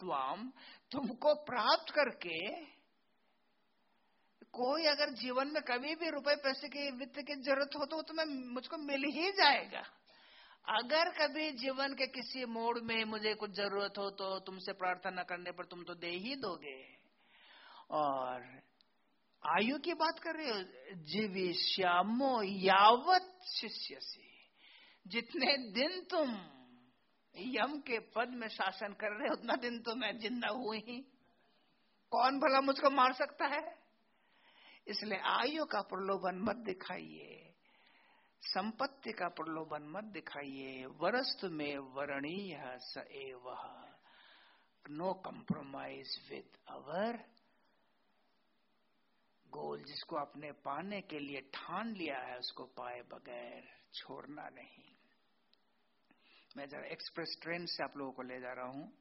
त्वाम, तुमको प्राप्त करके कोई अगर जीवन में कभी भी रुपए, पैसे की वित्त की ज़रूरत हो तो तुम्हें मुझको मिल ही जाएगा। अगर कभी जीवन के किसी मोड़ में मुझे कुछ ज़रूरत हो तो तुमसे प्रार्थना करने पर तुम तो दे ही दोगे। और आयु की बात कर रहे हो, जीवी श्यामो यावत शिष्य जितने दिन तुम यम के पद में शासन कर रहे हो, उतना दिन तो मैं ज़िंदा हुई। ही कौन भला मुझको मार सकता है? इसलिए आयु का प्रलोभन मत दिखाइए। संपत्ति का प्रलोभन मत दिखाइए। वरस्त में वरणीय स एव। No compromise with our goal जिसको आपने पाने के लिए ठान लिया है, उसको पाए बगैर छोड़ना नहीं। मैं जरा एक्सप्रेस ट्रेन से आप लोगों को ले जा रहा हूँ।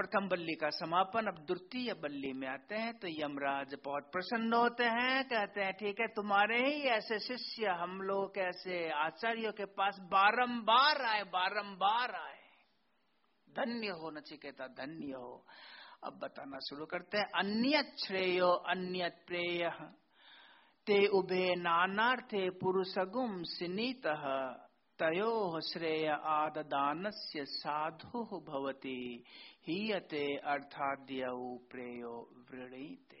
प्रथम बल्ली का समापन। अब द्वितीय बल्ली में आते हैं तो यमराज बहुत प्रसन्न होते हैं, कहते हैं, ठीक है, तुम्हारे ही ऐसे शिष्य, हम लोग ऐसे आचार्यों के पास बारंबार आए बारंबार आए। धन्य हो, नचिकेता, धन्य हो। अब बताना शुरू करते हैं। अन्य श्रेयो, अन्य प्रेय। ते उभे नानार्थे पुरुषगुम सिनीत। तयो श्रेय आददान से साधु भवती। हीयते अर्थाद्य प्रेयो वृणीते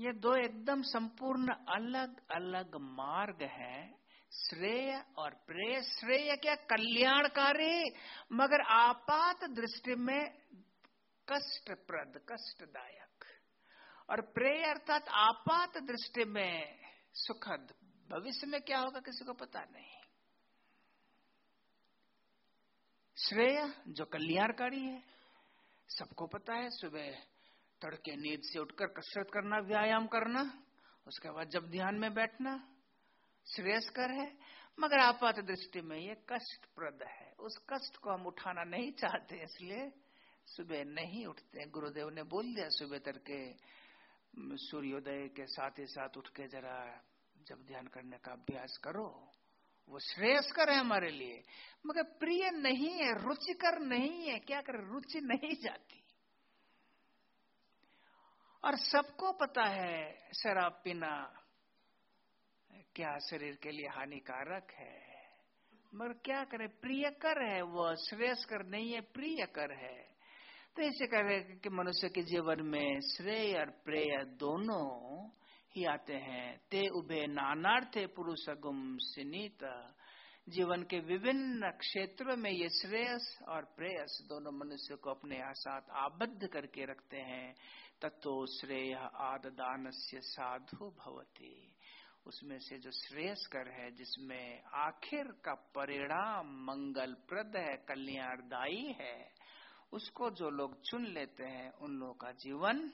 ये दो एकदम संपूर्ण अलग अलग मार्ग है। श्रेय और प्रेय। श्रेय क्या कल्याणकारी? मगर आपात दृष्टि में कष्टप्रद, कष्टदायक। और प्रेय अर्थात आपात दृष्टि में सुखद। भविष्य में क्या होगा किसी को पता नहीं। श्रेय, जो कल्याणकारी है, सबको पता है, सुबह तड़के नींद से उठकर कसरत करना, व्यायाम करना, उसके बाद जब ध्यान में बैठना, श्रेयस्कर है। मगर आपात दृष्टि में ये कष्टप्रद है। उस कष्ट को हम उठाना नहीं चाहते, इसलिए सुबह नहीं उठते। गुरुदेव ने बोल दिया, सुबह तड़के सूर्योदय के साथ ही साथ उठ के जरा जब ध्यान करने का अभ्यास करो। वो श्रेयस्कर है हमारे लिए। मगर प्रिय नहीं है, रुचिकर नहीं है, क्या कर, रुचि नहीं जाती। और सबको पता है, शराब पीना क्या शरीर के लिए हानिकारक है। मगर क्या करे, प्रियकर है वो, श्रेयस्कर नहीं है, प्रियकर है। तो ऐसे करे कि मनुष्य के जीवन में श्रेय और प्रेय दोनों ही आते हैं। ते उभे नानार्थे पुरुष गुम सिनीत। जीवन के विभिन्न क्षेत्रों में ये श्रेयस और प्रेयस दोनों मनुष्य को अपने साथ आबद्ध करके रखते हैं। तत्व श्रेय आददान से साधु भवती। उसमें से जो श्रेयस्कर है, जिसमें आखिर का परिणाम मंगलप्रद है, कल्याणदायी है, उसको जो लोग चुन लेते हैं, उन लोगों का जीवन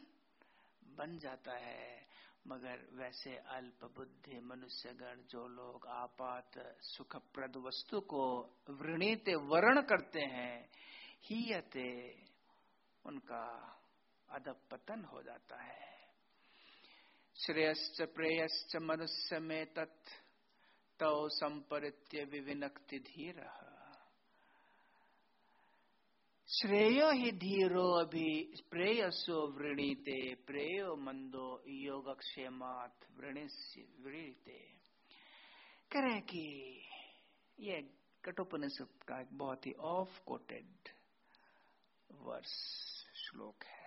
बन जाता है। मगर वैसे अल्प बुद्धि मनुष्यगण, जो लोग आपात सुखप्रद वस्तु को वृणीत वर्ण करते हैं ही हीयते, उनका अदब पतन हो जाता है। श्रेयश्च प्रेयश्च मनुष्य में तत्, तौ संपरित्य विविनक्ति धीर। श्रेयो ही धीरो अभी प्रेय प्रेयसो वृणीते प्रेयो मंदो योगक्षेमात वृणीते करें कि ये कटोपनिषद का एक बहुत ही ऑफ़ कोटेड वर्ष श्लोक है।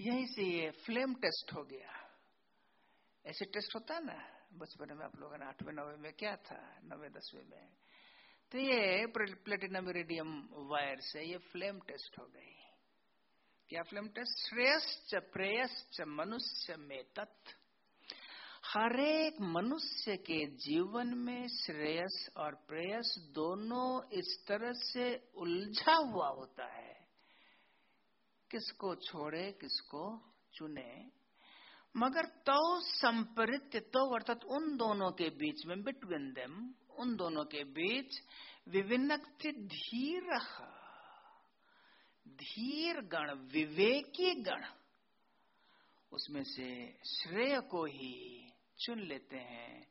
यहीं से ये फ्लेम टेस्ट हो गया। ऐसे टेस्ट होता है ना? बचपन में आप लोगों ने आठवें, नवे में क्या था? नवे, दसवें में तो ये प्लेटिनम इरिडियम वायर से ये फ्लेम टेस्ट हो गई क्या फ्लेम टेस्ट श्रेयश्च प्रेयश्च मनुष्य में तत्। हर एक मनुष्य के जीवन में श्रेयस और प्रेयस दोनों इस तरह से उलझा हुआ होता है। किसको छोड़े, किसको चुने? मगर तो संपरित्य तो अर्थात उन दोनों के बीच में बिटवीन देम उन दोनों के बीच विभिन्न धीर धीर गण, विवेकी गण। उसमें से श्रेय को ही चुन लेते हैं।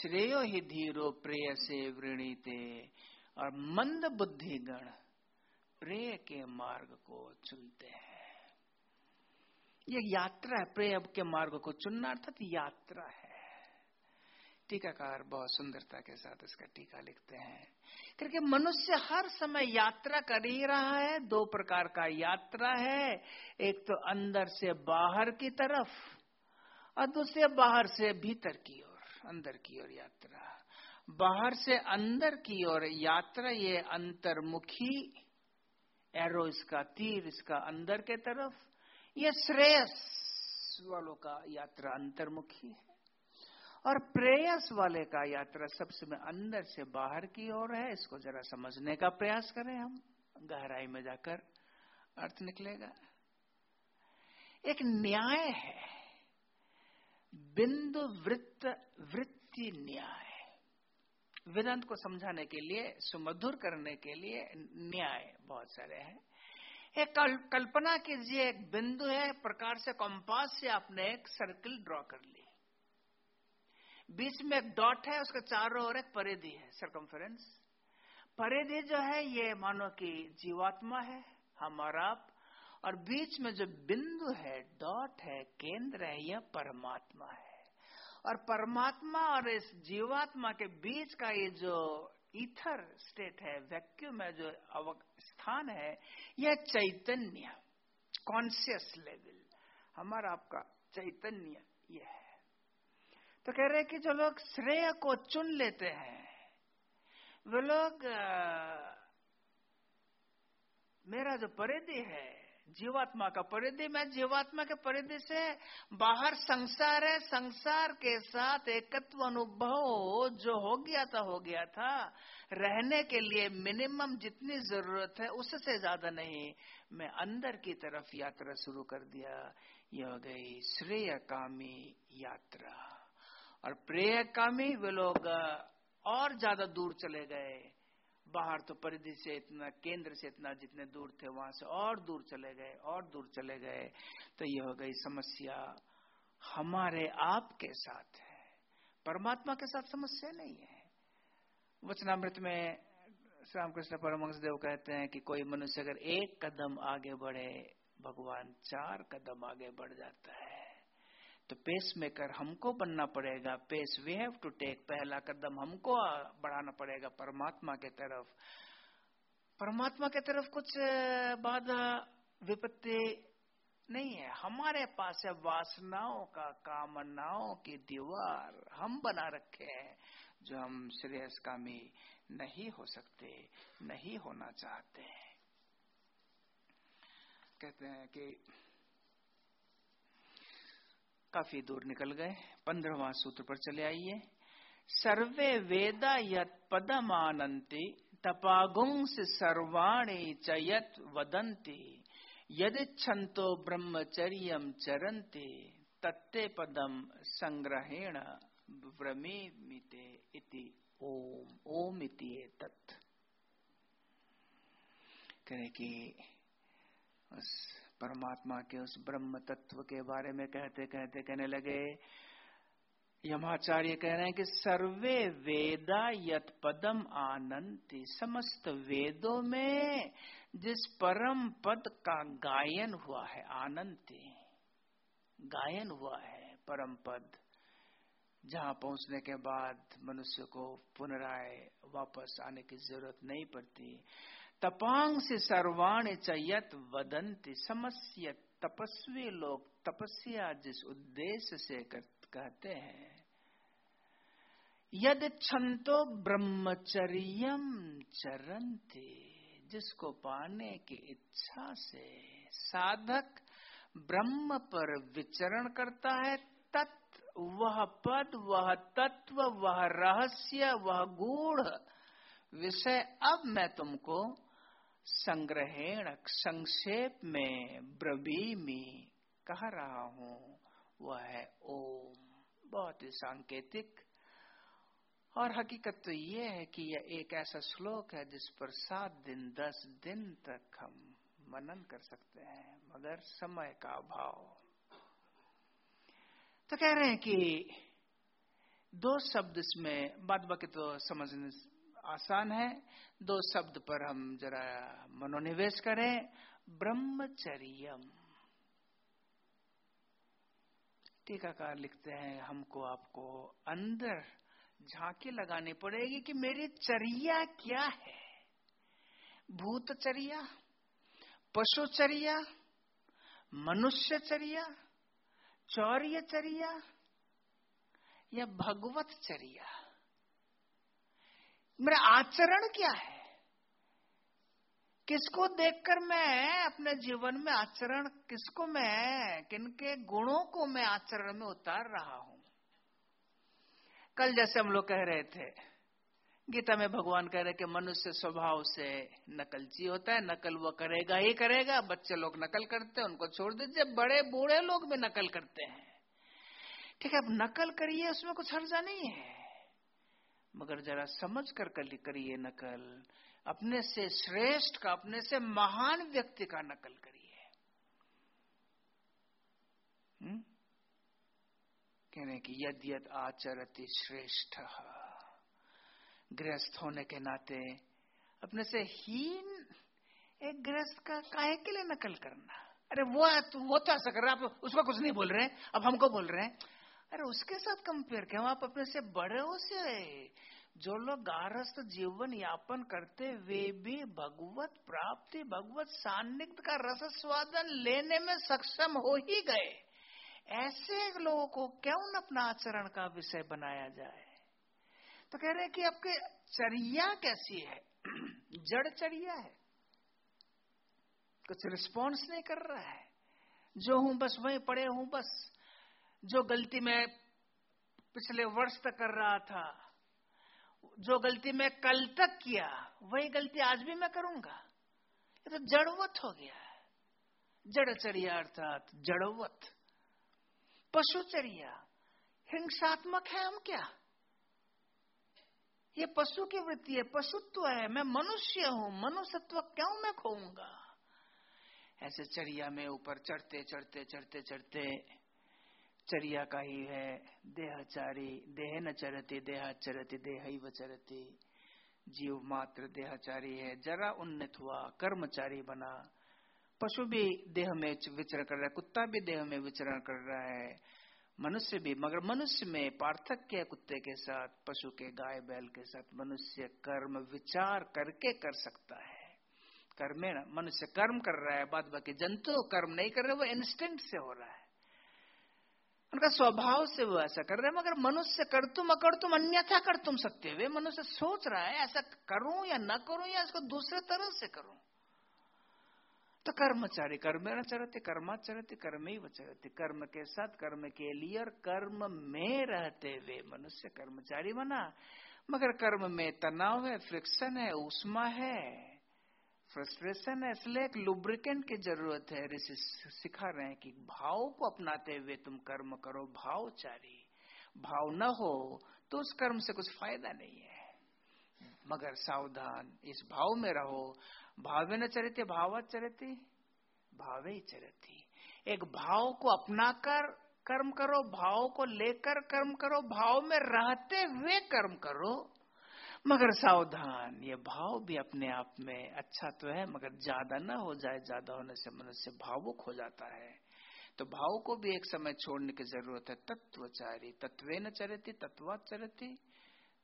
श्रेयो ही धीरो, प्रेय से वृणीते। और मंद बुद्धि गण, प्रेय के मार्ग को चुनते हैं। ये यात्रा है, प्रेय के मार्ग को चुनना अर्थात यात्रा है। टीकाकार बहुत सुंदरता के साथ इसका टीका लिखते हैं। क्योंकि मनुष्य हर समय यात्रा कर ही रहा है, दो प्रकार का यात्रा है, एक तो अंदर से बाहर की तरफ़ और दूसरे बाहर से भीतर की ओर, अंदर की ओर यात्रा। बाहर से अंदर की ओर यात्रा, ये अंतर्मुखी, एरो इसका तीर इसका अंदर के तरफ़ यह श्रेयस वालों का यात्रा अंतर्मुखी है। और प्रेयस वाले का यात्रा सबसे में अंदर से बाहर की ओर है। इसको जरा समझने का प्रयास करें हम। गहराई में जाकर अर्थ निकलेगा। एक न्याय है। बिंदु वृत्त वृत्ति न्याय। वेदांत को समझाने के लिए सुमधुर करने के लिए न्याय बहुत सारे हैं। एक कल, कल्पना कीजिए एक बिंदु है प्रकार से कंपास से आपने एक सर्किल ड्रॉ कर ली। बीच में एक डॉट है, उसके चारों ओर एक परिधि है सरकमफरेंस परिधि जो है, ये मानो कि जीवात्मा है, हमारा और बीच में जो बिंदु है, डॉट है, केंद्र है, यह परमात्मा है। और परमात्मा और इस जीवात्मा के बीच का ये जो इथर स्टेट है वैक्यूम है, जो स्थान है, यह चैतन्य कॉन्सियस लेवल हमारा आपका चैतन्य, यह है। तो कह रहे कि जो लोग श्रेय को चुन लेते हैं, वे लोग मेरा जो परिधि है, जीवात्मा का परिधि, में जीवात्मा के परिधि से बाहर संसार है, संसार के साथ एकत्व अनुभव जो हो गया था, हो गया था, रहने के लिए मिनिमम जितनी ज़रूरत है, उससे ज़्यादा नहीं। मैं अंदर की तरफ़ यात्रा शुरू कर दिया, यह हो गई श्रेय कामी यात्रा। और प्रेय प्रेयकामी वे लोग और ज़्यादा दूर चले गए। बाहर तो परिधि से इतना, केंद्र से इतना जितने दूर थे, वहाँ से और दूर चले गए, और दूर चले गए। तो ये हो गई समस्या हमारे आप के साथ है। परमात्मा के साथ समस्या नहीं है। वचनामृत में श्री कृष्ण परमंश देव कहते हैं कि कोई मनुष्य अगर एक कदम आगे बढ़े, भगवान चार कदम आगे बढ़ जाता है। तो पेस मेकर हमको बनना पड़ेगा। Pace we have to take पहला कदम हमको बढ़ाना पड़ेगा परमात्मा के तरफ़। परमात्मा के तरफ़ कुछ बाधा, विपत्ति नहीं है। हमारे पास है वासनाओं का, कामनाओं की दीवार। हम बना रखे हैं, जो हम श्रेयस कामी नहीं हो सकते, नहीं होना चाहते। कहते हैं कि काफ़ी दूर निकल गए। पंद्रहवा सूत्र पर चले आइए। सर्वे वेदा यत पदमानंती तपागुंस सर्वाणी च यत वदंती यदिच्छन्तो ब्रह्मचर्य चरन्ति, तत्ते पदम संग्रहेण व्रमीते इति। ओम ओम इति तत् कि उस परमात्मा के उस ब्रह्म तत्व के बारे में कहते कहते, कहने लगे। यमाचार्य कह रहे हैं कि सर्वे वेदा यत पदम आनंती। समस्त वेदों में जिस परम पद का गायन हुआ है, आनंती, गायन हुआ है परम पद, जहाँ पहुँचने के बाद मनुष्य को पुनराय वापस आने की ज़रूरत नहीं पड़ती। तपांग से सर्वाण चयत वदंती समस्य तपस्वी लोग तपस्या जिस उद्देश्य से कहते हैं। यद छंतो ब्रह्मचर्यम चरंती जिसको पाने की इच्छा से साधक ब्रह्म पर विचरण करता है, तत् वह पद, वह तत्व, वह रहस्य, वह गूढ़ विषय। अब मैं तुमको संग्रहेण संक्षेप में ब्रवीमी कह रहा हूँ। वह है ओम। बहुत ही सांकेतिक। और हकीकत तो ये है कि यह एक ऐसा श्लोक है जिस पर सात दिन, दस दिन तक हम मनन कर सकते हैं, मगर समय का अभाव। तो कह रहे हैं कि दो शब्द इसमें बाद बाकी तो समझने आसान है। दो शब्द पर हम जरा मनोनिवेश करें। ब्रह्मचर्यम। टीकाकार लिखते हैं, हमको आपको अंदर झांकी लगानी पड़ेगी कि मेरी चर्या क्या है? भूतचर्या, पशुचर्या, मनुष्यचर्या, चौर्यचर्या या भगवत चर्या मेरा आचरण क्या है? किसको देखकर मैं अपने जीवन में आचरण, किसको मैं, किनके गुणों को मैं आचरण में उतार रहा हूँ? कल जैसे हम लोग कह रहे थे, गीता में भगवान कह रहे कि मनुष्य स्वभाव से नकल नकलची होता है, नकल वो करेगा ही करेगा, बच्चे लोग नकल करते हैं, उनको छोड़ दीजिए, बड़े बूढ़े लोग भी नकल करते हैं। ठीक है, अब नकल करिए, उसमें कुछ हर्जा नहीं है। मगर जरा समझ कर करिए नकल। अपने से श्रेष्ठ का, अपने से महान व्यक्ति का नकल करिए। हम्म? कह रहे कि यद यद आचरति श्रेष्ठ। गृहस्थ होने के नाते अपने से हीन एक गृहस्थ का काहे के लिए नकल करना? अरे वो तो वो तो ऐसा कर रहा आप उसको कुछ नहीं बोल रहे हैं, अब हमको बोल रहे हैं। अरे उसके साथ कंपेयर क्यों? आप अपने से बड़े हो से जो लोग गारस्थ जीवन यापन करते, वे भी भगवत प्राप्ति, भगवत सान्निध्य का रस स्वादन लेने में सक्षम हो ही गए। ऐसे लोगों को क्यों अपना आचरण का विषय बनाया जाए? तो कह रहे कि आपके चर्या कैसी है? *clears throat* जड़ चर्या है। कुछ रिस्पॉन्स नहीं कर रहा है। जो हूँ बस वही पड़े हूँ बस। जो गलती मैं पिछले वर्ष तक कर रहा था, जो गलती मैं कल तक किया, वही गलती आज भी मैं करूँगा। ये तो जड़वत हो गया है। जड़चर्या अर्थात जड़वत। पशुचर्या हिंसात्मक है हम क्या? ये पशु की वृत्ति है, पशुत्व है, मैं मनुष्य हूँ, मनुष्यत्व क्यों मैं खोऊँगा? ऐसे चरिया में ऊपर चढ़ते चढ़ते चढ़ते चढ़ते चरिया का ही है। देहचारी देह न चरती देह चरती देह ही चरती जीव मात्र देहचारी है। जरा उन्नत हुआ, कर्मचारी बना। पशु भी देह में विचरण कर रहा है, कुत्ता भी देह में विचरण कर रहा है। मनुष्य भी, मगर मनुष्य में पार्थक्य है कुत्ते के साथ, पशु के गाय बैल के साथ। मनुष्य कर्म विचार करके कर सकता है। कर्मे मनुष्य कर्म कर रहा है बाद बाकी जंतु कर्म नहीं कर रहे, वो इंस्टेंट से हो रहा है। उनका स्वभाव से वो ऐसा कर रहे हैं, मगर मनुष्य कर तुम अकर तुम, अन्यथा कर तुम सकते हुए मनुष्य सोच रहा है, ऐसा करूँ या न करूँ या इसको दूसरे तरह से करूँ। तो कर्मचारी, कर्म चरते कर्माचरते कर्म ही वचरते। कर्म के साथ, कर्म के लिए और कर्म में रहते हुए मनुष्य कर्मचारी बना। मगर कर्म में तनाव है फ्रिक्शन है, उष्मा है। फ्रस्ट्रेशन इसलिए एक लुब्रिकेंट की ज़रूरत है। ऋषि सिखा रहे हैं कि भाव को अपनाते हुए तुम कर्म करो, भावचारी। भाव न हो तो उस कर्म से कुछ फ़ायदा नहीं है। मगर सावधान, इस भाव में रहो। भावे न चरित भाव चरित। भावे ही चरती। एक भाव को अपनाकर कर्म करो, भाव को लेकर कर्म करो, भाव में रहते हुए कर्म करो। मगर सावधान, ये भाव भी अपने आप में अच्छा तो है, मगर ज़्यादा ना हो जाए, ज़्यादा होने से मनुष्य भावुक हो जाता है। तो भाव को भी एक समय छोड़ने की ज़रूरत है। तत्वचारी तत्व न चरती तत्वा चरती,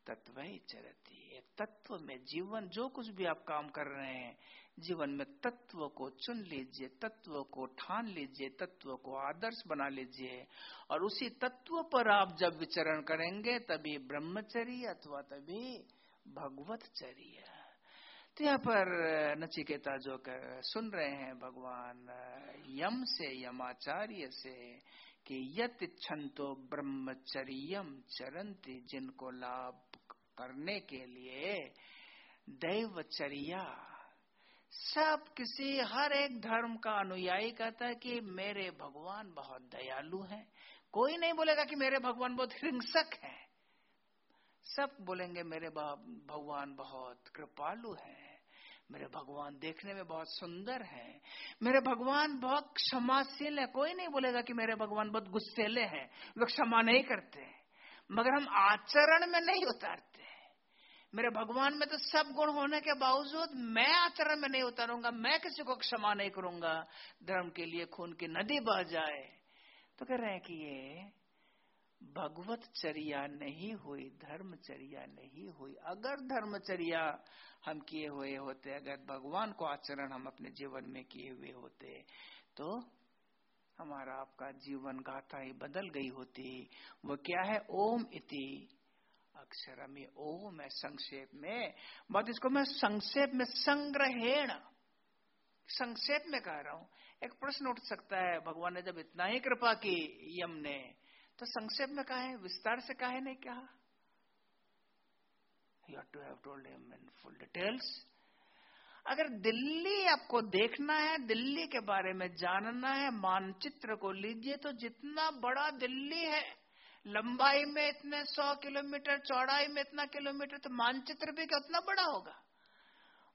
तत्व ही चरती। एक तत्व में जीवन, जो कुछ भी आप काम कर रहे हैं, जीवन में तत्व को चुन लीजिए, तत्व को ठान लीजिए, तत्व को आदर्श बना लीजिए, और उसी तत्व पर आप जब विचरण करेंगे, तभी ब्रह्मचर्य अथवा तभी भगवत चर्य। तो यहाँ पर नचिकेता जो कर सुन रहे हैं भगवान यम से, यमाचार्य से कि यत छंतो ब्रह्मचर्यम चरंती जिनको लाभ करने के लिए दैवचर्या। सब किसी, हर एक धर्म का अनुयायी कहता है कि मेरे भगवान बहुत दयालु हैं। कोई नहीं बोलेगा कि मेरे भगवान बहुत हिंसक हैं। सब बोलेंगे, मेरे बाप, भगवान बहुत कृपालु हैं। मेरे भगवान देखने में बहुत सुंदर हैं। मेरे भगवान बहुत क्षमाशील है। कोई नहीं बोलेगा कि मेरे भगवान बहुत गुस्सेले हैं। वे क्षमा नहीं करते। मगर हम आचरण में नहीं उतारते। मेरे भगवान में तो सब गुण होने के बावजूद मैं आचरण में नहीं उतारूँगा, मैं किसी को क्षमा नहीं करूँगा। धर्म के लिए खून की नदी बह जाए। तो कह रहे हैं कि ये भगवत चर्या नहीं हुई, धर्मचर्या नहीं हुई। अगर धर्मचर्या हम किए हुए होते, अगर भगवान को आचरण हम अपने जीवन में किए हुए होते तो हमारा आपका जीवन गाथा ही बदल गई होती। वो क्या है? ओम इति अक्षर में, ओम है संक्षेप में। बट इसको मैं संक्षेप में संग्रहेण, संक्षेप में कह रहा हूँ। एक प्रश्न उठ सकता है, भगवान ने जब इतना ही कृपा की यम ने तो संक्षेप में कहा है विस्तार से कहा है नहीं कहा you to have told him in full details अगर दिल्ली आपको देखना है, दिल्ली के बारे में जानना है, मानचित्र को लीजिए तो जितना बड़ा दिल्ली है, लंबाई में इतने सौ किलोमीटर, चौड़ाई में इतना किलोमीटर तो मानचित्र भी उतना बड़ा होगा?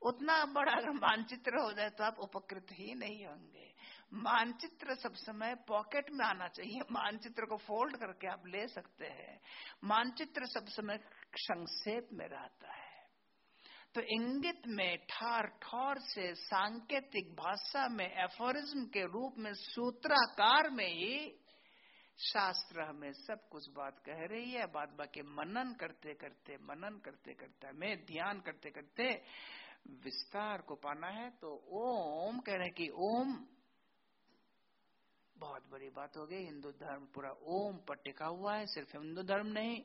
उतना बड़ा अगर मानचित्र हो जाए तो आप उपकृत ही नहीं होंगे। मानचित्र सब समय पॉकेट में आना चाहिए। *laughs* मानचित्र को फोल्ड करके आप ले सकते हैं। मानचित्र सब समय संक्षेप में रहता है। तो इंगित में, ठार ठौर से, सांकेतिक भाषा में, एफोरिज्म के रूप में, सूत्राकार में ही शास्त्र हमें सब कुछ बात कह रही है। बात बाकी मनन करते करते, मनन करते करते, हमें ध्यान करते करते विस्तार को पाना है। तो ओम कह रहे कि ओम बहुत बड़ी बात हो गई। हिंदू धर्म पूरा ओम पर टिका हुआ है, सिर्फ़ हिंदू धर्म नहीं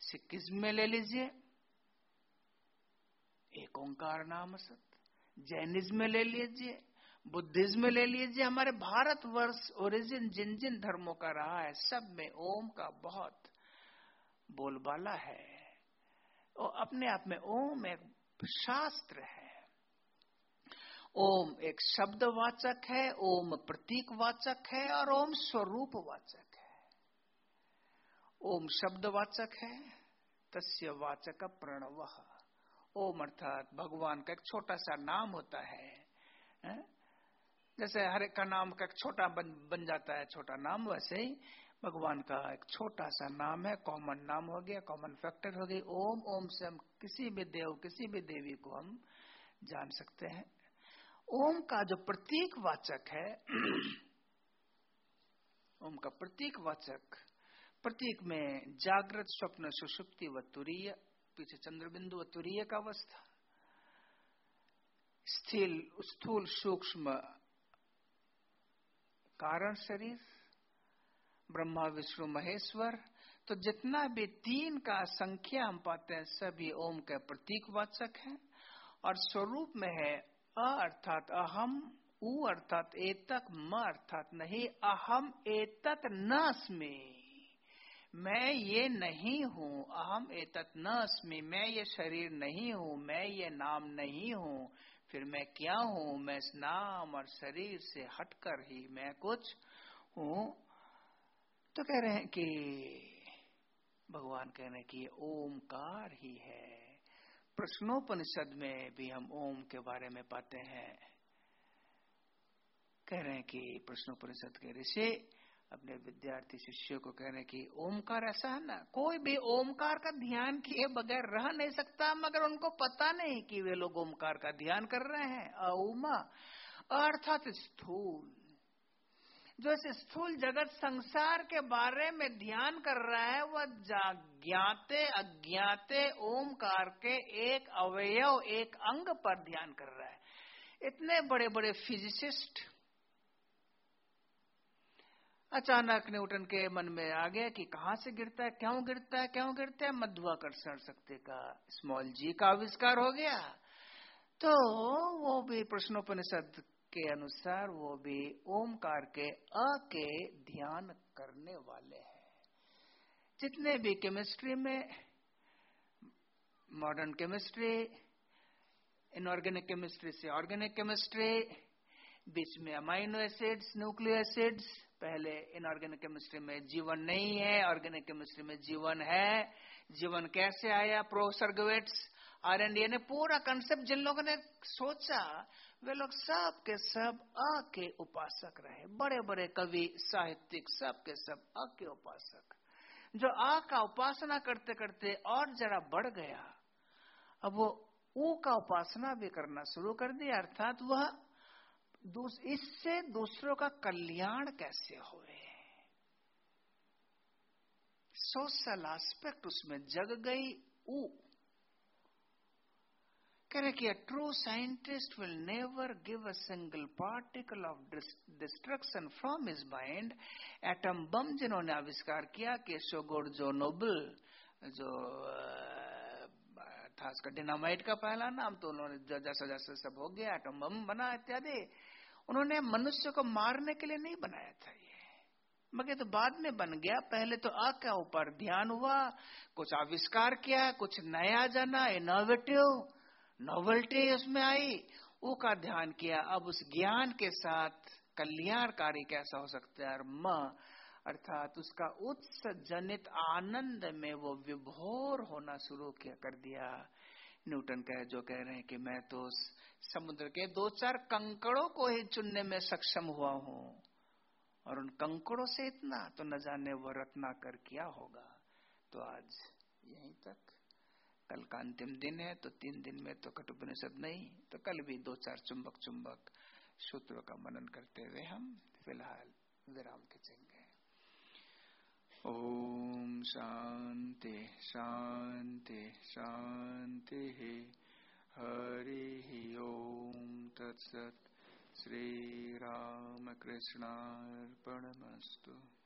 सिखिज्म में ले लीजिए। एक ओंकार नाम सत। जैनिज्म में ले लीजिए, बुद्धिज्म में ले लीजिए। हमारे भारत वर्ष ओरिजिन जिन जिन धर्मों का रहा है, सब में ओम का बहुत बोलबाला है। और अपने आप में ओम एक शास्त्र है। ओम एक शब्द वाचक है ओम प्रतीक वाचक है और ओम स्वरूप वाचक है। ओम शब्द वाचक है तस्य वाचक प्रणव। ओम अर्थात भगवान का एक छोटा सा नाम होता है, है? जैसे हर एक का नाम का एक छोटा बन, बन जाता है छोटा नाम वैसे ही भगवान का एक छोटा सा नाम है कॉमन नाम हो गया कॉमन फैक्टर हो गई। ओम ओम से हम किसी भी देव किसी भी देवी को हम जान सकते हैं। ओम का जो प्रतीक वाचक है, *clears throat* ओम का प्रतीक वाचक, प्रतीक में जागृत स्वप्न सुषुप्ति व तुरीय, पीछे चंद्रबिंदु व तुरीय का अवस्था। स्थिल, स्थूल सूक्ष्म कारण शरीर, ब्रह्मा, विष्णु, महेश्वर। तो जितना भी तीन का संख्या हम पाते हैं, सभी ओम के प्रतीक वाचक है और स्वरूप में है अ अर्थात अहम, उ अर्थात एतक, म अर्थात नहीं, अहम एतत न मैं ये नहीं हूँ, अहम एतत न मैं ये शरीर नहीं हूँ, मैं ये नाम नहीं हूँ। फिर मैं क्या हूँ? मैं इस नाम और शरीर से हटकर ही मैं कुछ हूँ। तो कह रहे हैं कि, भगवान कह रहे हैं कि ओमकार ही है। प्रश्नोपनिषद में भी हम ओम के बारे में पाते हैं। कह रहे हैं कि प्रश्नोपनिषद के ऋषि अपने विद्यार्थी शिष्यों को कह रहे हैं कि ओमकार ऐसा है ना? कोई भी ओमकार का ध्यान किए बगैर रह नहीं सकता, मगर उनको पता नहीं कि वे लोग ओमकार का ध्यान कर रहे हैं। अउमा अर्थात स्थूल। जो इस स्थूल जगत संसार के बारे में ध्यान कर रहा है, वह ज्ञाते अज्ञाते, ओमकार के एक अवयव, एक अंग पर ध्यान कर रहा है। इतने बड़े बड़े फिजिसिस्ट अचानक न्यूटन के मन में आ गया कि कहाँ से गिरता है, क्यों गिरता है, क्यों गिरता है मध्वाकर्षण शक्ति का स्मॉल जी का आविष्कार हो गया। तो वो भी प्रश्नोपनिषद के अनुसार वो भी ओमकार के अ के ध्यान करने वाले हैं। जितने भी केमिस्ट्री में मॉडर्न केमिस्ट्री इनऑर्गेनिक केमिस्ट्री से ऑर्गेनिक केमिस्ट्री बीच में अमाइनो एसिड्स न्यूक्लियो एसिड्स पहले इनऑर्गेनिक केमिस्ट्री में जीवन नहीं है ऑर्गेनिक केमिस्ट्री में जीवन है। जीवन कैसे आया? प्रोफेसर आर एंड ने पूरा कंसेप्ट जिन लोगों ने सोचा, वे लोग सब के सब अ के उपासक रहे। बड़े बड़े कवि, साहित्यिक सब के सब अ के उपासक। जो आ का उपासना करते करते और जरा बढ़ गया, अब वो ऊ का उपासना भी करना शुरू कर दिया, अर्थात वह इससे दूसरों का कल्याण कैसे हुए? सोशल एस्पेक्ट उसमें जग गई ऊ। Correct. A true scientist will never give a single particle of destruction from his mind. Atom bomb जिन्होंने आविष्कार किया केशोगोड जो नोबल, जो था, उसका डिनामाइट का पहला नाम तो उन्होंने जैसा जैसा सब हो गया एटम बम बना, इत्यादि उन्होंने मनुष्य को मारने के लिए नहीं बनाया था ये मगर तो बाद में बन गया पहले तो आ क्या ऊपर ध्यान हुआ, कुछ आविष्कार किया, कुछ नया जाना इनोवेटिव नोवल्टी उसमें आई, वो का ध्यान किया। अब उस ज्ञान के साथ कल्याणकारी कैसा हो सकता है? और म, अर्थात उसका उत्स जनित आनंद में वो विभोर होना शुरू किया, कर दिया। न्यूटन कह, जो कह रहे हैं कि मैं तो समुद्र के दो चार कंकड़ों को ही चुनने में सक्षम हुआ हूँ। और उन कंकड़ों से इतना तो न जाने वो रत्नाकर किया होगा। तो आज यहीं तक। कल का अंतिम दिन है तो तीन दिन में तो कटुपनिषद नहीं तो कल भी दो चार चुंबक चुंबक सूत्रों का मनन करते हुए हम फ़िलहाल विराम खींचेंगे। ओम शांति शांति शांति हरि ओम तत्सत। श्री राम कृष्णार्पणमस्तु।